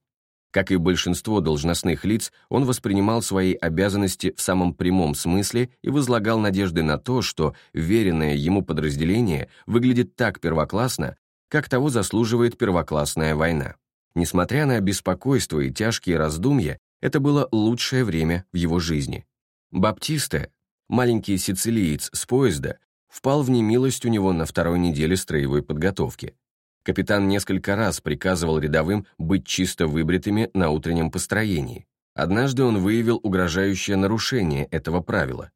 Как и большинство должностных лиц, он воспринимал свои обязанности в самом прямом смысле и возлагал надежды на то, что веренное ему подразделение выглядит так первоклассно, как того заслуживает первоклассная война. Несмотря на беспокойство и тяжкие раздумья, это было лучшее время в его жизни. Баптиста, маленький сицилиец с поезда, впал в немилость у него на второй неделе строевой подготовки. Капитан несколько раз приказывал рядовым быть чисто выбритыми на утреннем построении. Однажды он выявил угрожающее нарушение этого правила.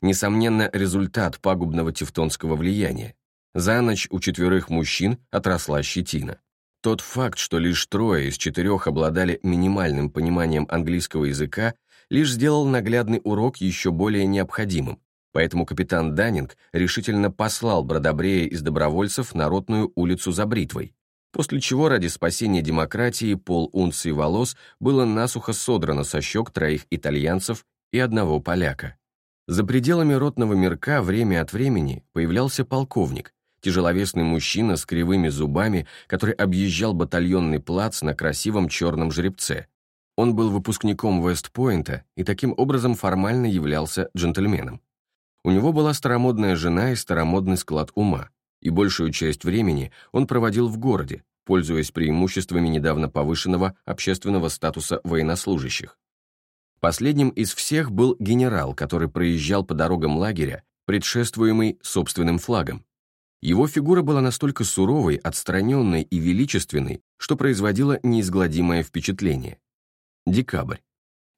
Несомненно, результат пагубного тевтонского влияния. За ночь у четверых мужчин отросла щетина. Тот факт, что лишь трое из четырех обладали минимальным пониманием английского языка, лишь сделал наглядный урок еще более необходимым. Поэтому капитан Даннинг решительно послал Бродобрея из добровольцев на Ротную улицу за бритвой, после чего ради спасения демократии пол унции волос было насухо содрано со щек троих итальянцев и одного поляка. За пределами ротного мирка время от времени появлялся полковник, тяжеловесный мужчина с кривыми зубами, который объезжал батальонный плац на красивом черном жеребце. Он был выпускником Вестпойнта и таким образом формально являлся джентльменом. У него была старомодная жена и старомодный склад ума, и большую часть времени он проводил в городе, пользуясь преимуществами недавно повышенного общественного статуса военнослужащих. Последним из всех был генерал, который проезжал по дорогам лагеря, предшествуемый собственным флагом. Его фигура была настолько суровой, отстраненной и величественной, что производила неизгладимое впечатление. Декабрь.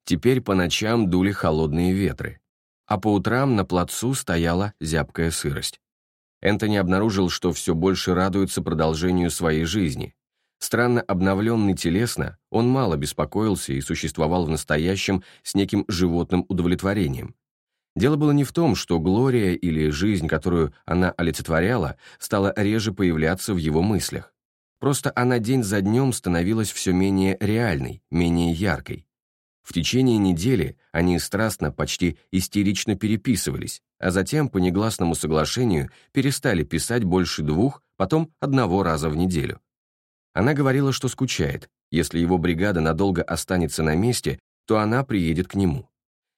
Теперь по ночам дули холодные ветры а по утрам на плацу стояла зябкая сырость. Энтони обнаружил, что все больше радуется продолжению своей жизни. Странно обновленный телесно, он мало беспокоился и существовал в настоящем с неким животным удовлетворением. Дело было не в том, что Глория или жизнь, которую она олицетворяла, стала реже появляться в его мыслях. Просто она день за днем становилась все менее реальной, менее яркой. В течение недели они страстно, почти истерично переписывались, а затем по негласному соглашению перестали писать больше двух, потом одного раза в неделю. Она говорила, что скучает. Если его бригада надолго останется на месте, то она приедет к нему.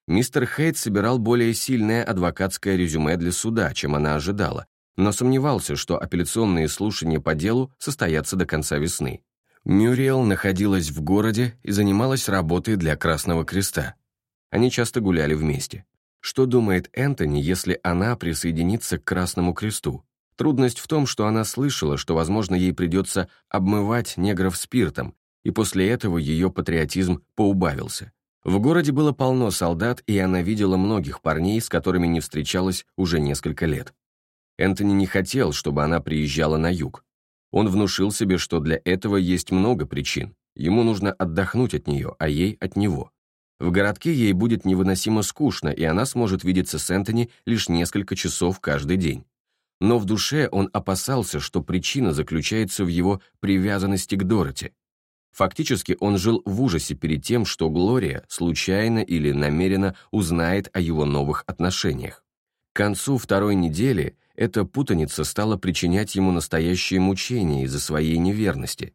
Мистер Хейт собирал более сильное адвокатское резюме для суда, чем она ожидала, но сомневался, что апелляционные слушания по делу состоятся до конца весны. Мюриел находилась в городе и занималась работой для Красного Креста. Они часто гуляли вместе. Что думает Энтони, если она присоединится к Красному Кресту? Трудность в том, что она слышала, что, возможно, ей придется обмывать негров спиртом, и после этого ее патриотизм поубавился. В городе было полно солдат, и она видела многих парней, с которыми не встречалась уже несколько лет. Энтони не хотел, чтобы она приезжала на юг. Он внушил себе, что для этого есть много причин. Ему нужно отдохнуть от нее, а ей от него. В городке ей будет невыносимо скучно, и она сможет видеться с Энтони лишь несколько часов каждый день. Но в душе он опасался, что причина заключается в его привязанности к Дороти. Фактически он жил в ужасе перед тем, что Глория случайно или намеренно узнает о его новых отношениях. К концу второй недели эта путаница стала причинять ему настоящие мучения из-за своей неверности.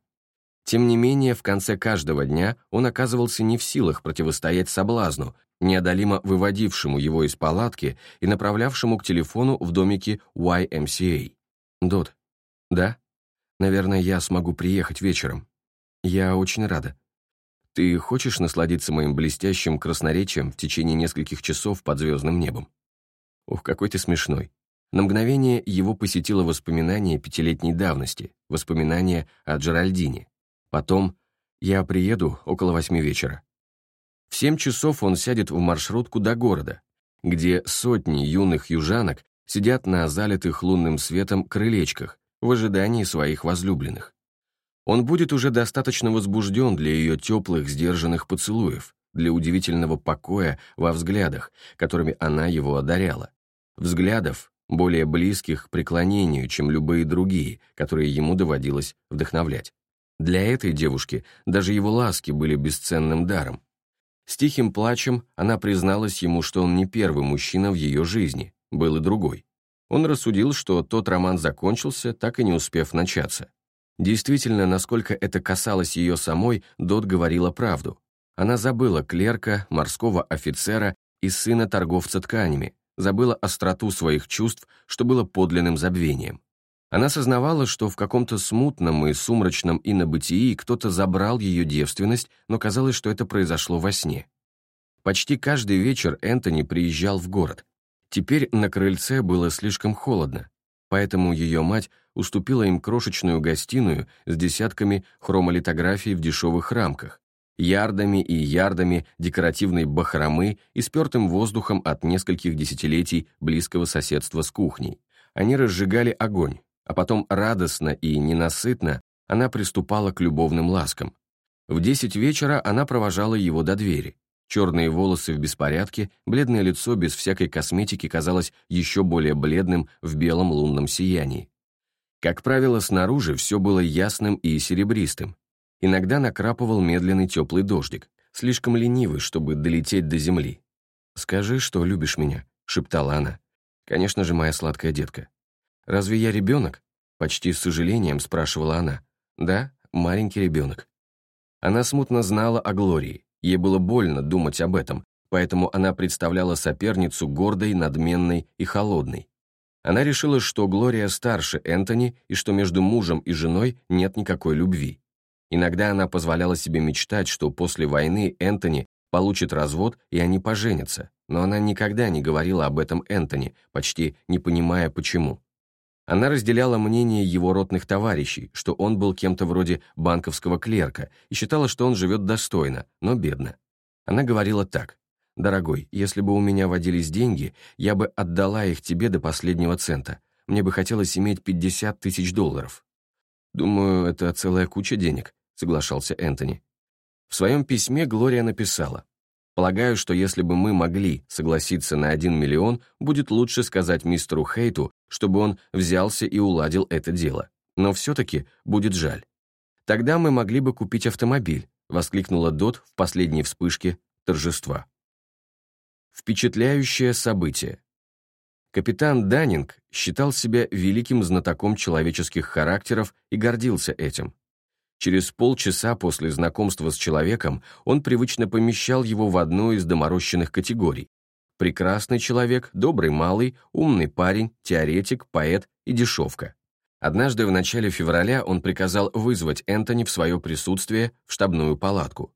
Тем не менее, в конце каждого дня он оказывался не в силах противостоять соблазну, неодолимо выводившему его из палатки и направлявшему к телефону в домике YMCA. «Дот, да? Наверное, я смогу приехать вечером. Я очень рада. Ты хочешь насладиться моим блестящим красноречием в течение нескольких часов под звездным небом?» Ух, какой ты смешной. На мгновение его посетило воспоминание пятилетней давности, воспоминание о Джеральдине. Потом «Я приеду около восьми вечера». В семь часов он сядет в маршрутку до города, где сотни юных южанок сидят на залитых лунным светом крылечках в ожидании своих возлюбленных. Он будет уже достаточно возбужден для ее теплых, сдержанных поцелуев, для удивительного покоя во взглядах, которыми она его одаряла. Взглядов, более близких к преклонению, чем любые другие, которые ему доводилось вдохновлять. Для этой девушки даже его ласки были бесценным даром. С тихим плачем она призналась ему, что он не первый мужчина в ее жизни, был и другой. Он рассудил, что тот роман закончился, так и не успев начаться. Действительно, насколько это касалось ее самой, Дот говорила правду. Она забыла клерка, морского офицера и сына торговца тканями, забыла остроту своих чувств, что было подлинным забвением. Она сознавала, что в каком-то смутном и сумрачном инобытии кто-то забрал ее девственность, но казалось, что это произошло во сне. Почти каждый вечер Энтони приезжал в город. Теперь на крыльце было слишком холодно, поэтому ее мать уступила им крошечную гостиную с десятками хромолитографий в дешевых рамках, ярдами и ярдами декоративной бахромы и спертым воздухом от нескольких десятилетий близкого соседства с кухней. Они разжигали огонь, а потом радостно и ненасытно она приступала к любовным ласкам. В десять вечера она провожала его до двери. Черные волосы в беспорядке, бледное лицо без всякой косметики казалось еще более бледным в белом лунном сиянии. Как правило, снаружи все было ясным и серебристым. Иногда накрапывал медленный теплый дождик, слишком ленивый, чтобы долететь до земли. «Скажи, что любишь меня», — шептала она. «Конечно же, моя сладкая детка». «Разве я ребенок?» — почти с сожалением спрашивала она. «Да, маленький ребенок». Она смутно знала о Глории, ей было больно думать об этом, поэтому она представляла соперницу гордой, надменной и холодной. Она решила, что Глория старше Энтони и что между мужем и женой нет никакой любви. Иногда она позволяла себе мечтать, что после войны Энтони получит развод и они поженятся, но она никогда не говорила об этом Энтони, почти не понимая почему. Она разделяла мнение его ротных товарищей, что он был кем-то вроде банковского клерка и считала, что он живет достойно, но бедно. Она говорила так. «Дорогой, если бы у меня водились деньги, я бы отдала их тебе до последнего цента. Мне бы хотелось иметь 50 тысяч долларов». «Думаю, это целая куча денег», — соглашался Энтони. В своем письме Глория написала. Полагаю, что если бы мы могли согласиться на один миллион, будет лучше сказать мистеру Хейту, чтобы он взялся и уладил это дело. Но все-таки будет жаль. Тогда мы могли бы купить автомобиль, воскликнула Дот в последней вспышке торжества. Впечатляющее событие. Капитан Даннинг считал себя великим знатоком человеческих характеров и гордился этим. Через полчаса после знакомства с человеком он привычно помещал его в одну из доморощенных категорий. Прекрасный человек, добрый малый, умный парень, теоретик, поэт и дешевка. Однажды в начале февраля он приказал вызвать Энтони в свое присутствие в штабную палатку.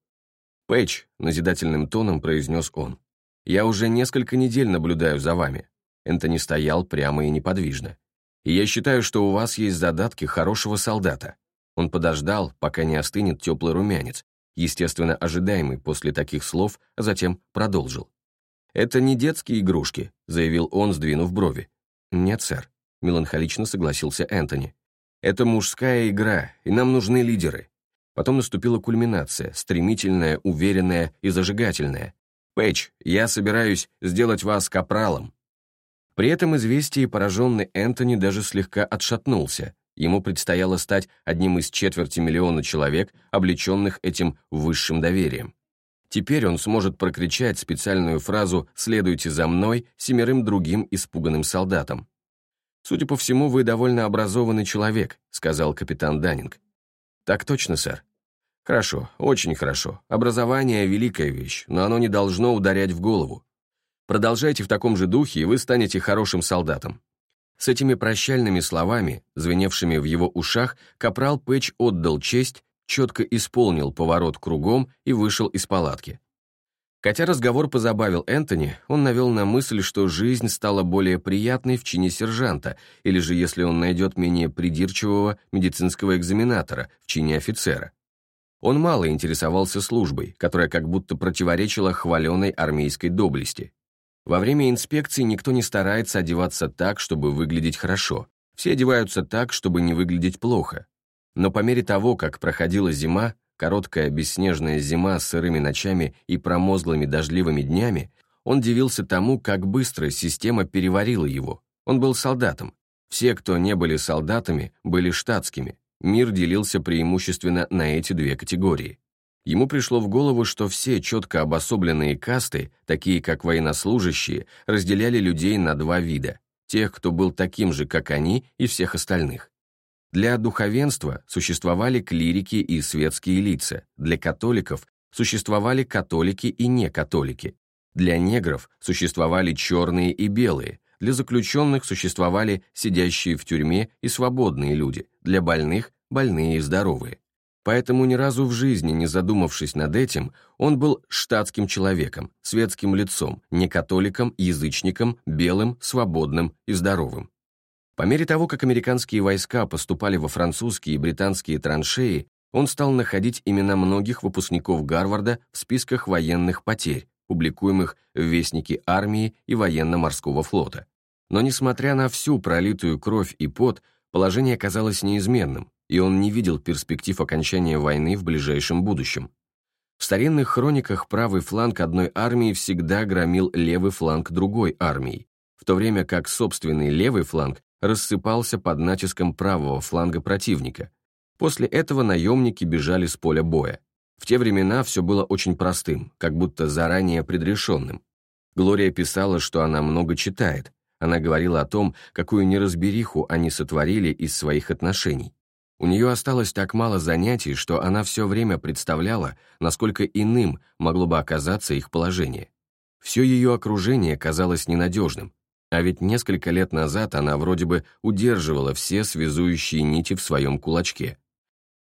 «Пэтч», — назидательным тоном произнес он, — «я уже несколько недель наблюдаю за вами». Энтони стоял прямо и неподвижно. «И я считаю, что у вас есть задатки хорошего солдата. Он подождал, пока не остынет теплый румянец, естественно ожидаемый после таких слов, а затем продолжил. «Это не детские игрушки», — заявил он, сдвинув брови. «Нет, сэр», — меланхолично согласился Энтони. «Это мужская игра, и нам нужны лидеры». Потом наступила кульминация, стремительная, уверенная и зажигательная. «Пэтч, я собираюсь сделать вас капралом». При этом известие пораженный Энтони даже слегка отшатнулся, Ему предстояло стать одним из четверти миллиона человек, облеченных этим высшим доверием. Теперь он сможет прокричать специальную фразу «следуйте за мной» семерым другим испуганным солдатам. «Судя по всему, вы довольно образованный человек», — сказал капитан Даннинг. «Так точно, сэр». «Хорошо, очень хорошо. Образование — великая вещь, но оно не должно ударять в голову. Продолжайте в таком же духе, и вы станете хорошим солдатом. С этими прощальными словами, звеневшими в его ушах, капрал Пэтч отдал честь, четко исполнил поворот кругом и вышел из палатки. Хотя разговор позабавил Энтони, он навел на мысль, что жизнь стала более приятной в чине сержанта, или же если он найдет менее придирчивого медицинского экзаменатора в чине офицера. Он мало интересовался службой, которая как будто противоречила хваленой армейской доблести. Во время инспекции никто не старается одеваться так, чтобы выглядеть хорошо. Все одеваются так, чтобы не выглядеть плохо. Но по мере того, как проходила зима, короткая бесснежная зима с сырыми ночами и промозглыми дождливыми днями, он дивился тому, как быстро система переварила его. Он был солдатом. Все, кто не были солдатами, были штатскими. Мир делился преимущественно на эти две категории. Ему пришло в голову, что все четко обособленные касты, такие как военнослужащие, разделяли людей на два вида – тех, кто был таким же, как они, и всех остальных. Для духовенства существовали клирики и светские лица, для католиков существовали католики и некатолики, для негров существовали черные и белые, для заключенных существовали сидящие в тюрьме и свободные люди, для больных – больные и здоровые. Поэтому ни разу в жизни не задумавшись над этим, он был штатским человеком, светским лицом, не католиком, язычником, белым, свободным и здоровым. По мере того, как американские войска поступали во французские и британские траншеи, он стал находить имена многих выпускников Гарварда в списках военных потерь, публикуемых в Вестнике армии и военно-морского флота. Но несмотря на всю пролитую кровь и пот, положение казалось неизменным, и он не видел перспектив окончания войны в ближайшем будущем. В старинных хрониках правый фланг одной армии всегда громил левый фланг другой армии, в то время как собственный левый фланг рассыпался под натиском правого фланга противника. После этого наемники бежали с поля боя. В те времена все было очень простым, как будто заранее предрешенным. Глория писала, что она много читает. Она говорила о том, какую неразбериху они сотворили из своих отношений. У нее осталось так мало занятий, что она все время представляла, насколько иным могло бы оказаться их положение. Все ее окружение казалось ненадежным, а ведь несколько лет назад она вроде бы удерживала все связующие нити в своем кулачке.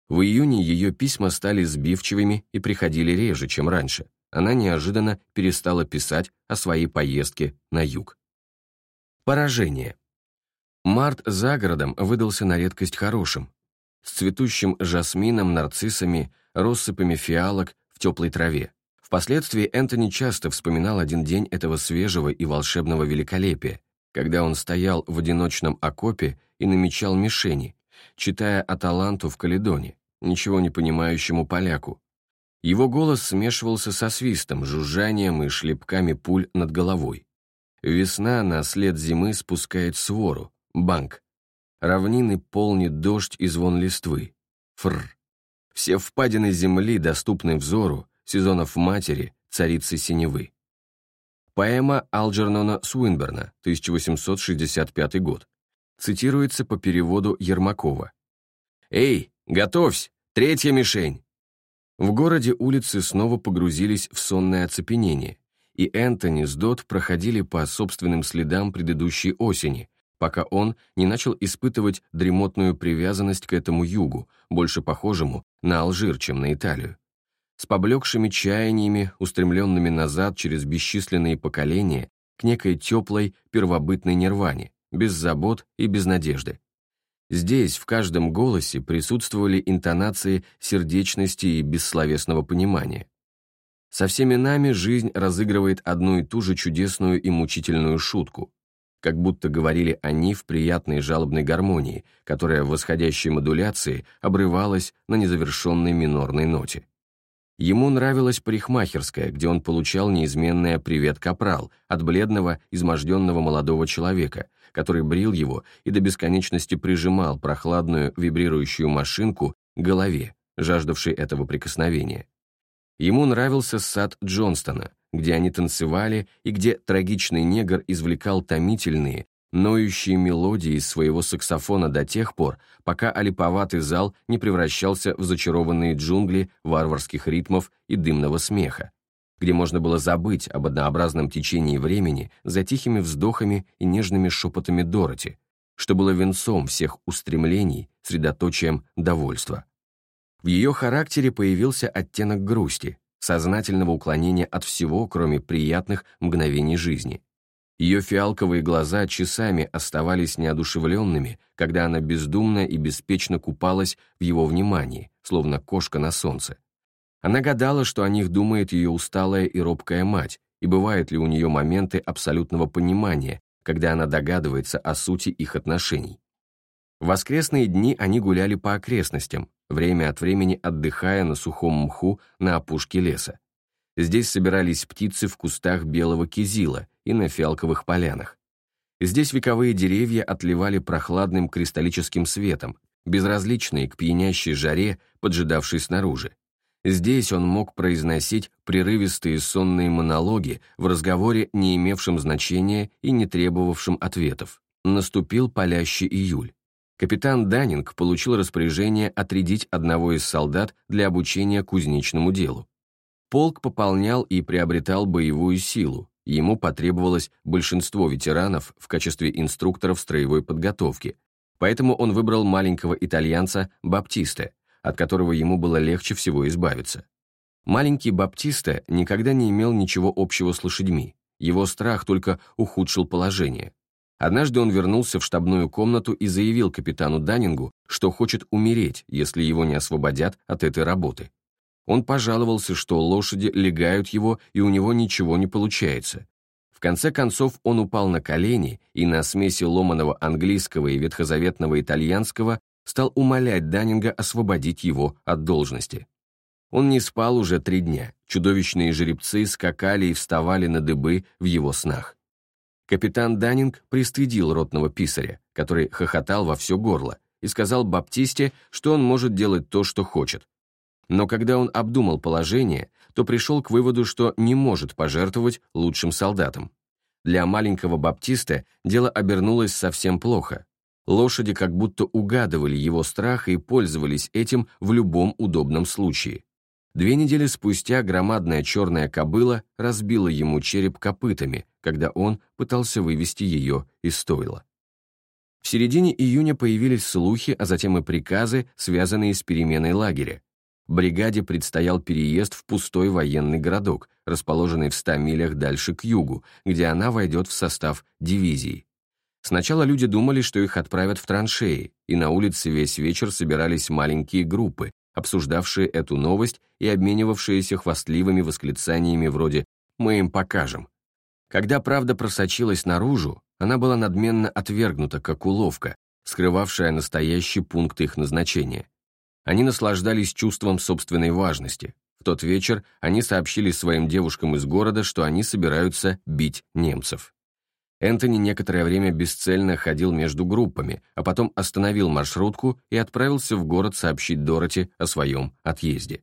В июне ее письма стали сбивчивыми и приходили реже, чем раньше. Она неожиданно перестала писать о своей поездке на юг. Поражение. Март за городом выдался на редкость хорошим, с цветущим жасмином, нарциссами, россыпами фиалок в теплой траве. Впоследствии Энтони часто вспоминал один день этого свежего и волшебного великолепия, когда он стоял в одиночном окопе и намечал мишени, читая Аталанту в Каледоне, ничего не понимающему поляку. Его голос смешивался со свистом, жужжанием и шлепками пуль над головой. Весна на след зимы спускает свору, банк, Равнины полнит дождь и звон листвы. Фрр. Все впадины земли доступны взору, сезонов матери, царицы синевы. Поэма Алджернона Суинберна, 1865 год. Цитируется по переводу Ермакова. «Эй, готовься! Третья мишень!» В городе улицы снова погрузились в сонное оцепенение, и Энтони с Дот проходили по собственным следам предыдущей осени, пока он не начал испытывать дремотную привязанность к этому югу, больше похожему на Алжир, чем на Италию. С поблекшими чаяниями, устремленными назад через бесчисленные поколения, к некой теплой первобытной нирване, без забот и без надежды. Здесь в каждом голосе присутствовали интонации сердечности и бессловесного понимания. Со всеми нами жизнь разыгрывает одну и ту же чудесную и мучительную шутку как будто говорили они в приятной жалобной гармонии, которая в восходящей модуляции обрывалась на незавершенной минорной ноте. Ему нравилась парикмахерская, где он получал неизменное «привет, капрал» от бледного, изможденного молодого человека, который брил его и до бесконечности прижимал прохладную вибрирующую машинку к голове, жаждавшей этого прикосновения. Ему нравился сад Джонстона, где они танцевали и где трагичный негр извлекал томительные, ноющие мелодии из своего саксофона до тех пор, пока олиповатый зал не превращался в зачарованные джунгли варварских ритмов и дымного смеха, где можно было забыть об однообразном течении времени за тихими вздохами и нежными шепотами Дороти, что было венцом всех устремлений, средоточием довольства. В ее характере появился оттенок грусти, сознательного уклонения от всего, кроме приятных мгновений жизни. Ее фиалковые глаза часами оставались неодушевленными, когда она бездумно и беспечно купалась в его внимании, словно кошка на солнце. Она гадала, что о них думает ее усталая и робкая мать, и бывают ли у нее моменты абсолютного понимания, когда она догадывается о сути их отношений. В воскресные дни они гуляли по окрестностям, время от времени отдыхая на сухом мху на опушке леса. Здесь собирались птицы в кустах белого кизила и на фиалковых полянах. Здесь вековые деревья отливали прохладным кристаллическим светом, безразличные к пьянящей жаре, поджидавшей снаружи. Здесь он мог произносить прерывистые сонные монологи в разговоре, не имевшем значения и не требовавшем ответов. Наступил палящий июль. Капитан Даннинг получил распоряжение отрядить одного из солдат для обучения кузнечному делу. Полк пополнял и приобретал боевую силу, ему потребовалось большинство ветеранов в качестве инструкторов строевой подготовки, поэтому он выбрал маленького итальянца Баптиста, от которого ему было легче всего избавиться. Маленький Баптиста никогда не имел ничего общего с лошадьми, его страх только ухудшил положение. Однажды он вернулся в штабную комнату и заявил капитану Даннингу, что хочет умереть, если его не освободят от этой работы. Он пожаловался, что лошади легают его, и у него ничего не получается. В конце концов он упал на колени и на смеси ломаного английского и ветхозаветного итальянского стал умолять Даннинга освободить его от должности. Он не спал уже три дня, чудовищные жеребцы скакали и вставали на дыбы в его снах. Капитан Даннинг пристыдил ротного писаря, который хохотал во все горло, и сказал Баптисте, что он может делать то, что хочет, но когда он обдумал положение, то пришел к выводу, что не может пожертвовать лучшим солдатом. Для маленького баптиста дело обернулось совсем плохо. Лошади как будто угадывали его страх и пользовались этим в любом удобном случае. Две недели спустя громадная черная кобыла разбила ему череп копытами, когда он пытался вывести ее из стойла. В середине июня появились слухи, а затем и приказы, связанные с переменой лагеря. Бригаде предстоял переезд в пустой военный городок, расположенный в 100 милях дальше к югу, где она войдет в состав дивизии. Сначала люди думали, что их отправят в траншеи, и на улице весь вечер собирались маленькие группы, обсуждавшие эту новость и обменивавшиеся хвастливыми восклицаниями вроде «мы им покажем». Когда правда просочилась наружу, она была надменно отвергнута как уловка, скрывавшая настоящий пункт их назначения. Они наслаждались чувством собственной важности. В тот вечер они сообщили своим девушкам из города, что они собираются бить немцев. Энтони некоторое время бесцельно ходил между группами, а потом остановил маршрутку и отправился в город сообщить Дороти о своем отъезде.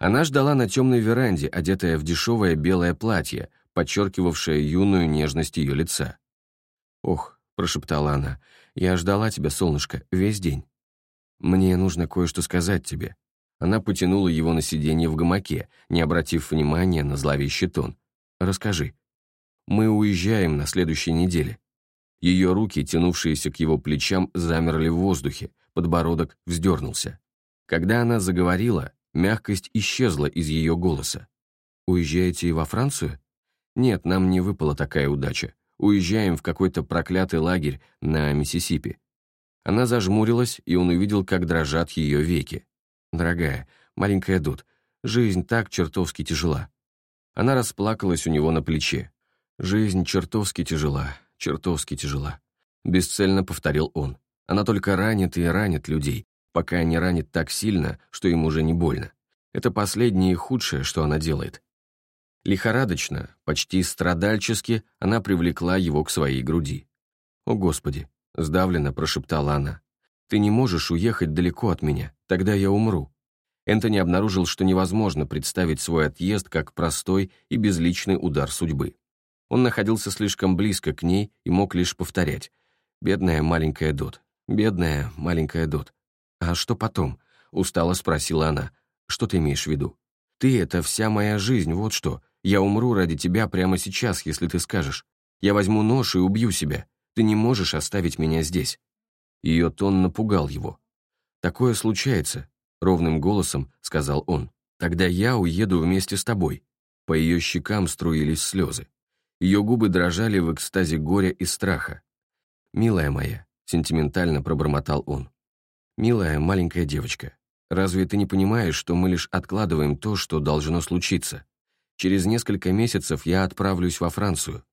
Она ждала на темной веранде, одетая в дешевое белое платье, подчеркивавшее юную нежность ее лица. «Ох», — прошептала она, — «я ждала тебя, солнышко, весь день». «Мне нужно кое-что сказать тебе». Она потянула его на сиденье в гамаке, не обратив внимания на зловещий тон. «Расскажи. Мы уезжаем на следующей неделе». Ее руки, тянувшиеся к его плечам, замерли в воздухе, подбородок вздернулся. Когда она заговорила, мягкость исчезла из ее голоса. «Уезжаете и во Францию?» «Нет, нам не выпала такая удача. Уезжаем в какой-то проклятый лагерь на Миссисипи. Она зажмурилась, и он увидел, как дрожат ее веки. «Дорогая, маленькая Дуд, жизнь так чертовски тяжела». Она расплакалась у него на плече. «Жизнь чертовски тяжела, чертовски тяжела», — бесцельно повторил он. «Она только ранит и ранит людей, пока не ранит так сильно, что им уже не больно. Это последнее и худшее, что она делает». Лихорадочно, почти страдальчески, она привлекла его к своей груди. «О, Господи, Сдавленно прошептала она. «Ты не можешь уехать далеко от меня, тогда я умру». Энтони обнаружил, что невозможно представить свой отъезд как простой и безличный удар судьбы. Он находился слишком близко к ней и мог лишь повторять «Бедная маленькая Дот, бедная маленькая Дот». «А что потом?» — устало спросила она. «Что ты имеешь в виду?» «Ты — это вся моя жизнь, вот что. Я умру ради тебя прямо сейчас, если ты скажешь. Я возьму нож и убью себя. Ты не можешь оставить меня здесь». Ее тон напугал его. «Такое случается», — ровным голосом сказал он. Тогда я уеду вместе с тобой. По ее щекам струились слезы. Ее губы дрожали в экстазе горя и страха. «Милая моя», — сентиментально пробормотал он. «Милая маленькая девочка, разве ты не понимаешь, что мы лишь откладываем то, что должно случиться? Через несколько месяцев я отправлюсь во Францию».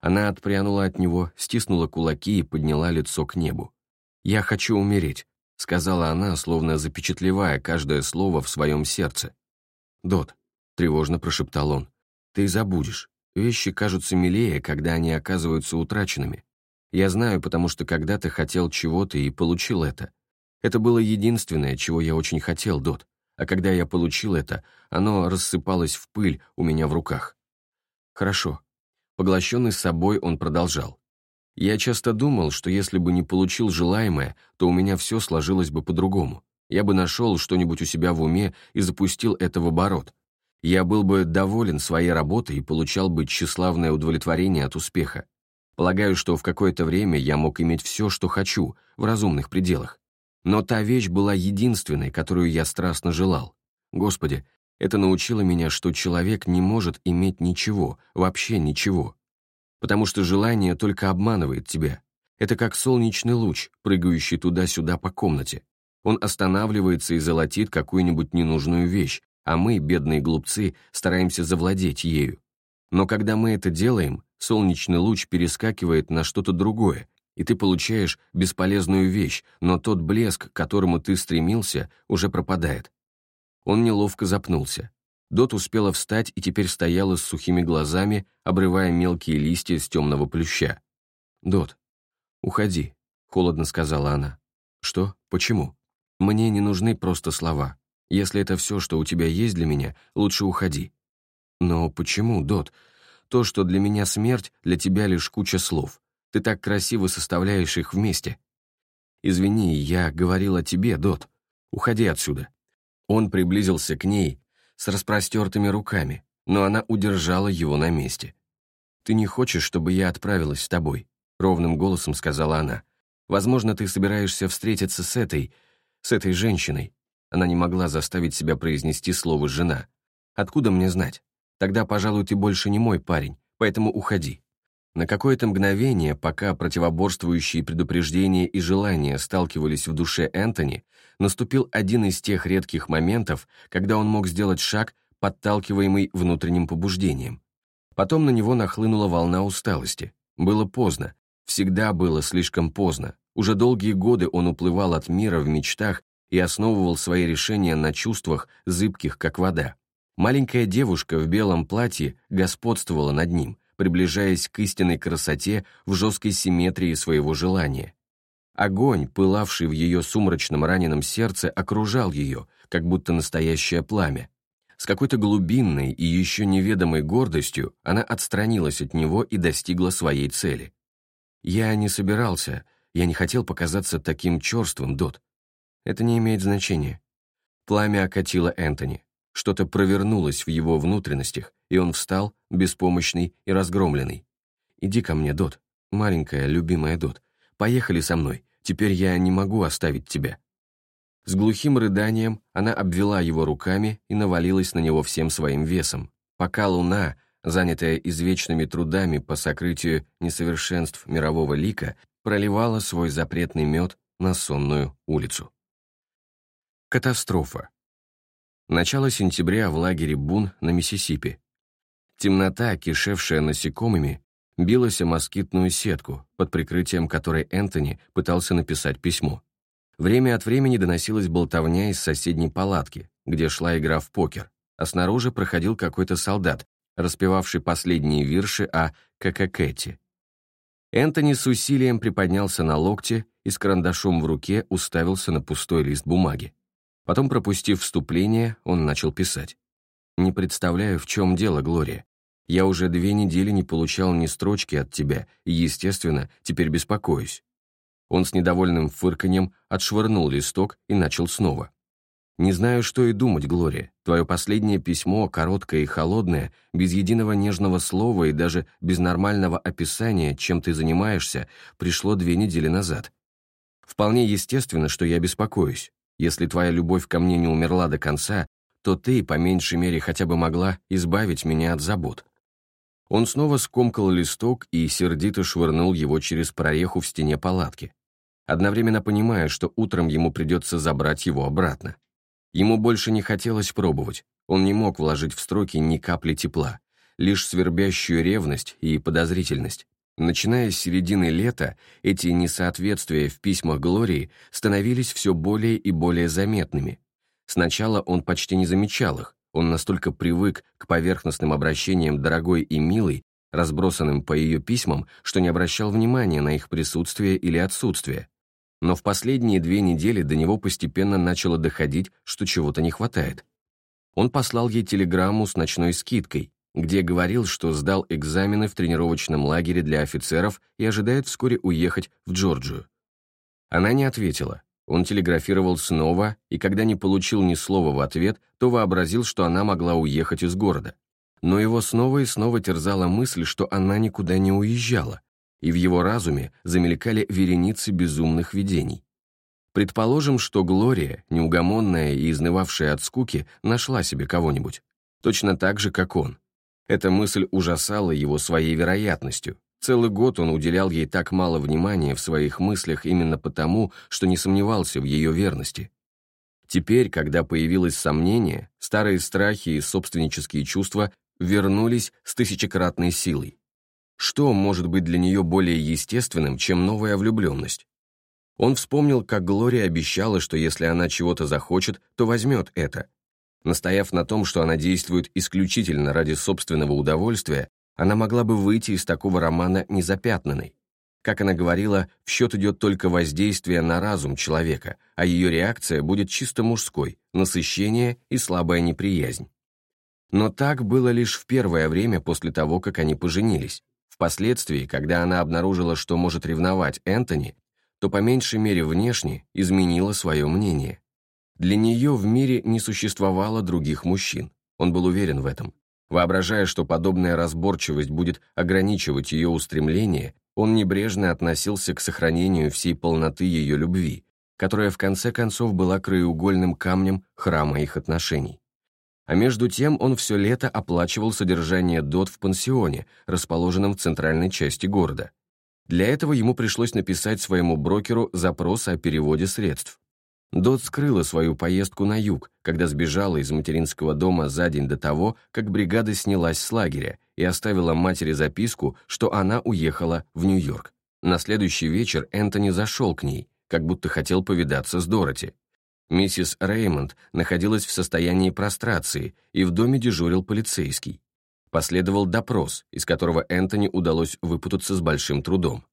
Она отпрянула от него, стиснула кулаки и подняла лицо к небу. «Я хочу умереть», — сказала она, словно запечатлевая каждое слово в своем сердце. «Дот», — тревожно прошептал он, — «ты забудешь. Вещи кажутся милее, когда они оказываются утраченными. Я знаю, потому что когда-то хотел чего-то и получил это. Это было единственное, чего я очень хотел, Дот. А когда я получил это, оно рассыпалось в пыль у меня в руках. Хорошо. Поглощенный собой, он продолжал. Я часто думал, что если бы не получил желаемое, то у меня все сложилось бы по-другому. Я бы нашел что-нибудь у себя в уме и запустил это в оборот. Я был бы доволен своей работой и получал бы тщеславное удовлетворение от успеха. Полагаю, что в какое-то время я мог иметь все, что хочу, в разумных пределах. Но та вещь была единственной, которую я страстно желал. Господи, это научило меня, что человек не может иметь ничего, вообще ничего. Потому что желание только обманывает тебя. Это как солнечный луч, прыгающий туда-сюда по комнате. Он останавливается и золотит какую-нибудь ненужную вещь, а мы, бедные глупцы, стараемся завладеть ею. Но когда мы это делаем, солнечный луч перескакивает на что-то другое, и ты получаешь бесполезную вещь, но тот блеск, к которому ты стремился, уже пропадает. Он неловко запнулся. Дот успела встать и теперь стояла с сухими глазами, обрывая мелкие листья с темного плюща. «Дот, уходи», — холодно сказала она. «Что? Почему?» Мне не нужны просто слова. Если это все, что у тебя есть для меня, лучше уходи. Но почему, Дот? То, что для меня смерть, для тебя лишь куча слов. Ты так красиво составляешь их вместе. Извини, я говорил о тебе, Дот. Уходи отсюда. Он приблизился к ней с распростертыми руками, но она удержала его на месте. «Ты не хочешь, чтобы я отправилась с тобой?» — ровным голосом сказала она. «Возможно, ты собираешься встретиться с этой, с этой женщиной. Она не могла заставить себя произнести слово «жена». Откуда мне знать? Тогда, пожалуй, ты больше не мой парень, поэтому уходи. На какое-то мгновение, пока противоборствующие предупреждения и желания сталкивались в душе Энтони, наступил один из тех редких моментов, когда он мог сделать шаг, подталкиваемый внутренним побуждением. Потом на него нахлынула волна усталости. Было поздно. Всегда было слишком поздно. Уже долгие годы он уплывал от мира в мечтах и основывал свои решения на чувствах, зыбких, как вода. Маленькая девушка в белом платье господствовала над ним, приближаясь к истинной красоте в жесткой симметрии своего желания. Огонь, пылавший в ее сумрачном раненом сердце, окружал ее, как будто настоящее пламя. С какой-то глубинной и еще неведомой гордостью она отстранилась от него и достигла своей цели. «Я не собирался», я не хотел показаться таким черствым, Дот. Это не имеет значения. Пламя окатило Энтони. Что-то провернулось в его внутренностях, и он встал, беспомощный и разгромленный. «Иди ко мне, Дот, маленькая, любимая Дот. Поехали со мной, теперь я не могу оставить тебя». С глухим рыданием она обвела его руками и навалилась на него всем своим весом, пока луна, занятая извечными трудами по сокрытию несовершенств мирового лика, проливала свой запретный мед на сонную улицу. Катастрофа. Начало сентября в лагере Бун на Миссисипи. Темнота, кишевшая насекомыми, билась о москитную сетку, под прикрытием которой Энтони пытался написать письмо. Время от времени доносилась болтовня из соседней палатки, где шла игра в покер, а снаружи проходил какой-то солдат, распевавший последние вирши о Какакете, Энтони с усилием приподнялся на локте и с карандашом в руке уставился на пустой лист бумаги. Потом, пропустив вступление, он начал писать. «Не представляю, в чем дело, Глория. Я уже две недели не получал ни строчки от тебя, и, естественно, теперь беспокоюсь». Он с недовольным фырканьем отшвырнул листок и начал снова. Не знаю, что и думать, Глория. Твое последнее письмо, короткое и холодное, без единого нежного слова и даже без нормального описания, чем ты занимаешься, пришло две недели назад. Вполне естественно, что я беспокоюсь. Если твоя любовь ко мне не умерла до конца, то ты, по меньшей мере, хотя бы могла избавить меня от забот». Он снова скомкал листок и сердито швырнул его через прореху в стене палатки, одновременно понимая, что утром ему придется забрать его обратно. Ему больше не хотелось пробовать, он не мог вложить в строки ни капли тепла, лишь свербящую ревность и подозрительность. Начиная с середины лета, эти несоответствия в письмах Глории становились все более и более заметными. Сначала он почти не замечал их, он настолько привык к поверхностным обращениям дорогой и милой, разбросанным по ее письмам, что не обращал внимания на их присутствие или отсутствие. Но в последние две недели до него постепенно начало доходить, что чего-то не хватает. Он послал ей телеграмму с ночной скидкой, где говорил, что сдал экзамены в тренировочном лагере для офицеров и ожидает вскоре уехать в Джорджию. Она не ответила. Он телеграфировал снова, и когда не получил ни слова в ответ, то вообразил, что она могла уехать из города. Но его снова и снова терзала мысль, что она никуда не уезжала, и в его разуме замелькали вереницы безумных видений. Предположим, что Глория, неугомонная и изнывавшая от скуки, нашла себе кого-нибудь. Точно так же, как он. Эта мысль ужасала его своей вероятностью. Целый год он уделял ей так мало внимания в своих мыслях именно потому, что не сомневался в ее верности. Теперь, когда появилось сомнение, старые страхи и собственнические чувства вернулись с тысячекратной силой. Что может быть для нее более естественным, чем новая влюбленность? Он вспомнил, как Глория обещала, что если она чего-то захочет, то возьмет это, Настояв на том, что она действует исключительно ради собственного удовольствия, она могла бы выйти из такого романа незапятнанной. Как она говорила, в счет идет только воздействие на разум человека, а ее реакция будет чисто мужской, насыщение и слабая неприязнь. Но так было лишь в первое время после того, как они поженились. Впоследствии, когда она обнаружила, что может ревновать Энтони, то по меньшей мере внешне изменила свое мнение. Для нее в мире не существовало других мужчин. Он был уверен в этом. Воображая, что подобная разборчивость будет ограничивать ее устремление, он небрежно относился к сохранению всей полноты ее любви, которая в конце концов была краеугольным камнем храма их отношений. А между тем он все лето оплачивал содержание Дот в пансионе, расположенном в центральной части города. Для этого ему пришлось написать своему брокеру запрос о переводе средств. Дот скрыла свою поездку на юг, когда сбежала из материнского дома за день до того, как бригада снялась с лагеря и оставила матери записку, что она уехала в Нью-Йорк. На следующий вечер Энтони зашел к ней, как будто хотел повидаться с Дороти. Миссис Реймонд находилась в состоянии прострации, и в доме дежурил полицейский. Последовал допрос, из которого Энтони удалось выпутаться с большим трудом.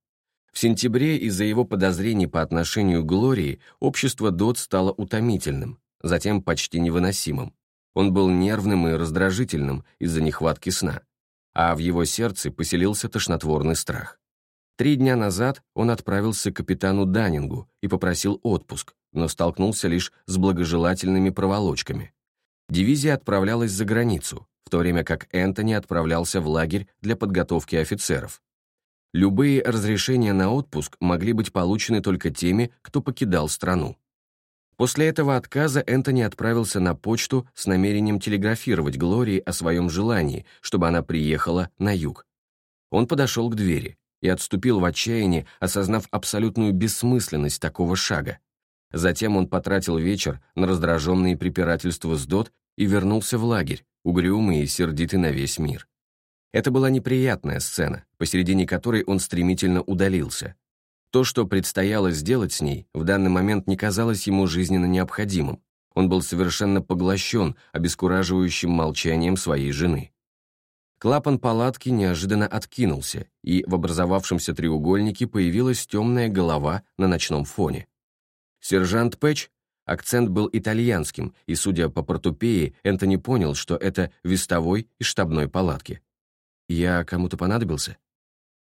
В сентябре из-за его подозрений по отношению к Глории общество Дот стало утомительным, затем почти невыносимым. Он был нервным и раздражительным из-за нехватки сна, а в его сердце поселился тошнотворный страх. Три дня назад он отправился к капитану Даннингу и попросил отпуск, но столкнулся лишь с благожелательными проволочками. Дивизия отправлялась за границу, в то время как Энтони отправлялся в лагерь для подготовки офицеров. Любые разрешения на отпуск могли быть получены только теми, кто покидал страну. После этого отказа Энтони отправился на почту с намерением телеграфировать Глории о своем желании, чтобы она приехала на юг. Он подошел к двери и отступил в отчаянии, осознав абсолютную бессмысленность такого шага. Затем он потратил вечер на раздраженные препирательства с Дот и вернулся в лагерь, угрюмый и сердитый на весь мир. Это была неприятная сцена, посередине которой он стремительно удалился. То, что предстояло сделать с ней, в данный момент не казалось ему жизненно необходимым. Он был совершенно поглощен обескураживающим молчанием своей жены. Клапан палатки неожиданно откинулся, и в образовавшемся треугольнике появилась темная голова на ночном фоне. Сержант Пэтч, акцент был итальянским, и, судя по портупее, Энтони понял, что это вестовой из штабной палатки. Я кому-то понадобился?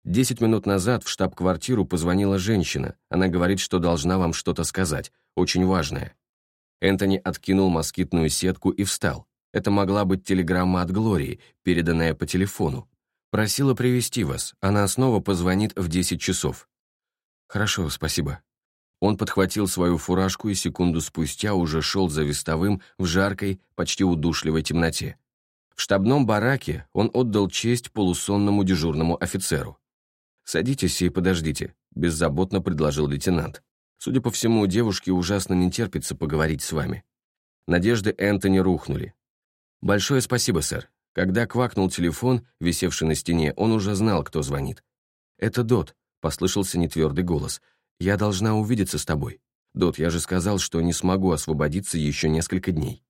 Десять минут назад в штаб-квартиру позвонила женщина. Она говорит, что должна вам что-то сказать, очень важное. Энтони откинул москитную сетку и встал. Это могла быть телеграмма от Глории, переданная по телефону. Просила привести вас. Она снова позвонит в 10 часов. Хорошо, спасибо. Он подхватил свою фуражку и секунду спустя уже шел за вестовым в жаркой, почти удушливой темноте. В штабном бараке он отдал честь полусонному дежурному офицеру. «Садитесь и подождите», — беззаботно предложил лейтенант. «Судя по всему, девушке ужасно не терпится поговорить с вами». Надежды Энтони рухнули. «Большое спасибо, сэр. Когда квакнул телефон, висевший на стене, он уже знал, кто звонит. «Это Дот», — послышался нетвердый голос. «Я должна увидеться с тобой. Дот, я же сказал, что не смогу освободиться еще несколько дней.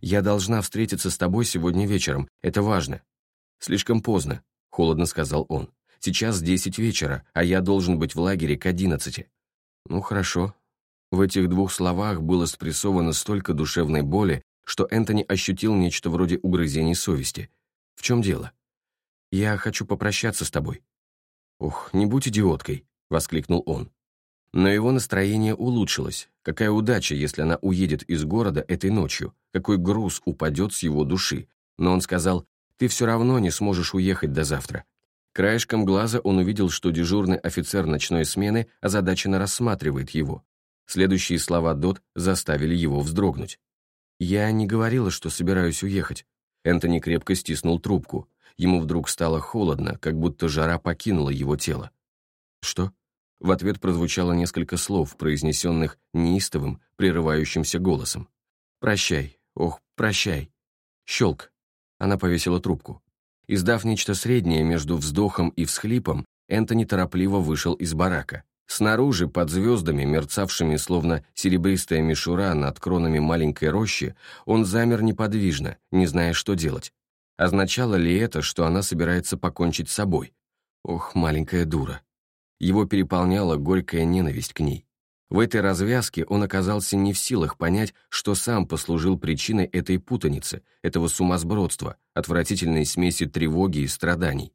Я должна встретиться с тобой сегодня вечером, это важно». «Слишком поздно», — холодно сказал он. «Сейчас десять вечера, а я должен быть в лагере к одиннадцати». «Ну, хорошо». В этих двух словах было спрессовано столько душевной боли, что Энтони ощутил нечто вроде угрызений совести. «В чем дело?» «Я хочу попрощаться с тобой». «Ох, не будь идиоткой», — воскликнул он. Но его настроение улучшилось. Какая удача, если она уедет из города этой ночью, какой груз упадет с его души. Но он сказал, «Ты все равно не сможешь уехать до завтра». Краешком глаза он увидел, что дежурный офицер ночной смены озадаченно рассматривает его. Следующие слова Дот заставили его вздрогнуть. «Я не говорила, что собираюсь уехать». Энтони крепко стиснул трубку. Ему вдруг стало холодно, как будто жара покинула его тело. «Что?» В ответ прозвучало несколько слов, произнесенных неистовым, прерывающимся голосом. «Прощай, ох, прощай». Щелк. Она повесила трубку. Издав нечто среднее между вздохом и всхлипом, Энтони торопливо вышел из барака. Снаружи, под звездами, мерцавшими словно серебристая мишура над кронами маленькой рощи, он замер неподвижно, не зная, что делать. Означало ли это, что она собирается покончить с собой? Ох, маленькая дура. Его переполняла горькая ненависть к ней. В этой развязке он оказался не в силах понять, что сам послужил причиной этой путаницы, этого сумасбродства, отвратительной смеси тревоги и страданий.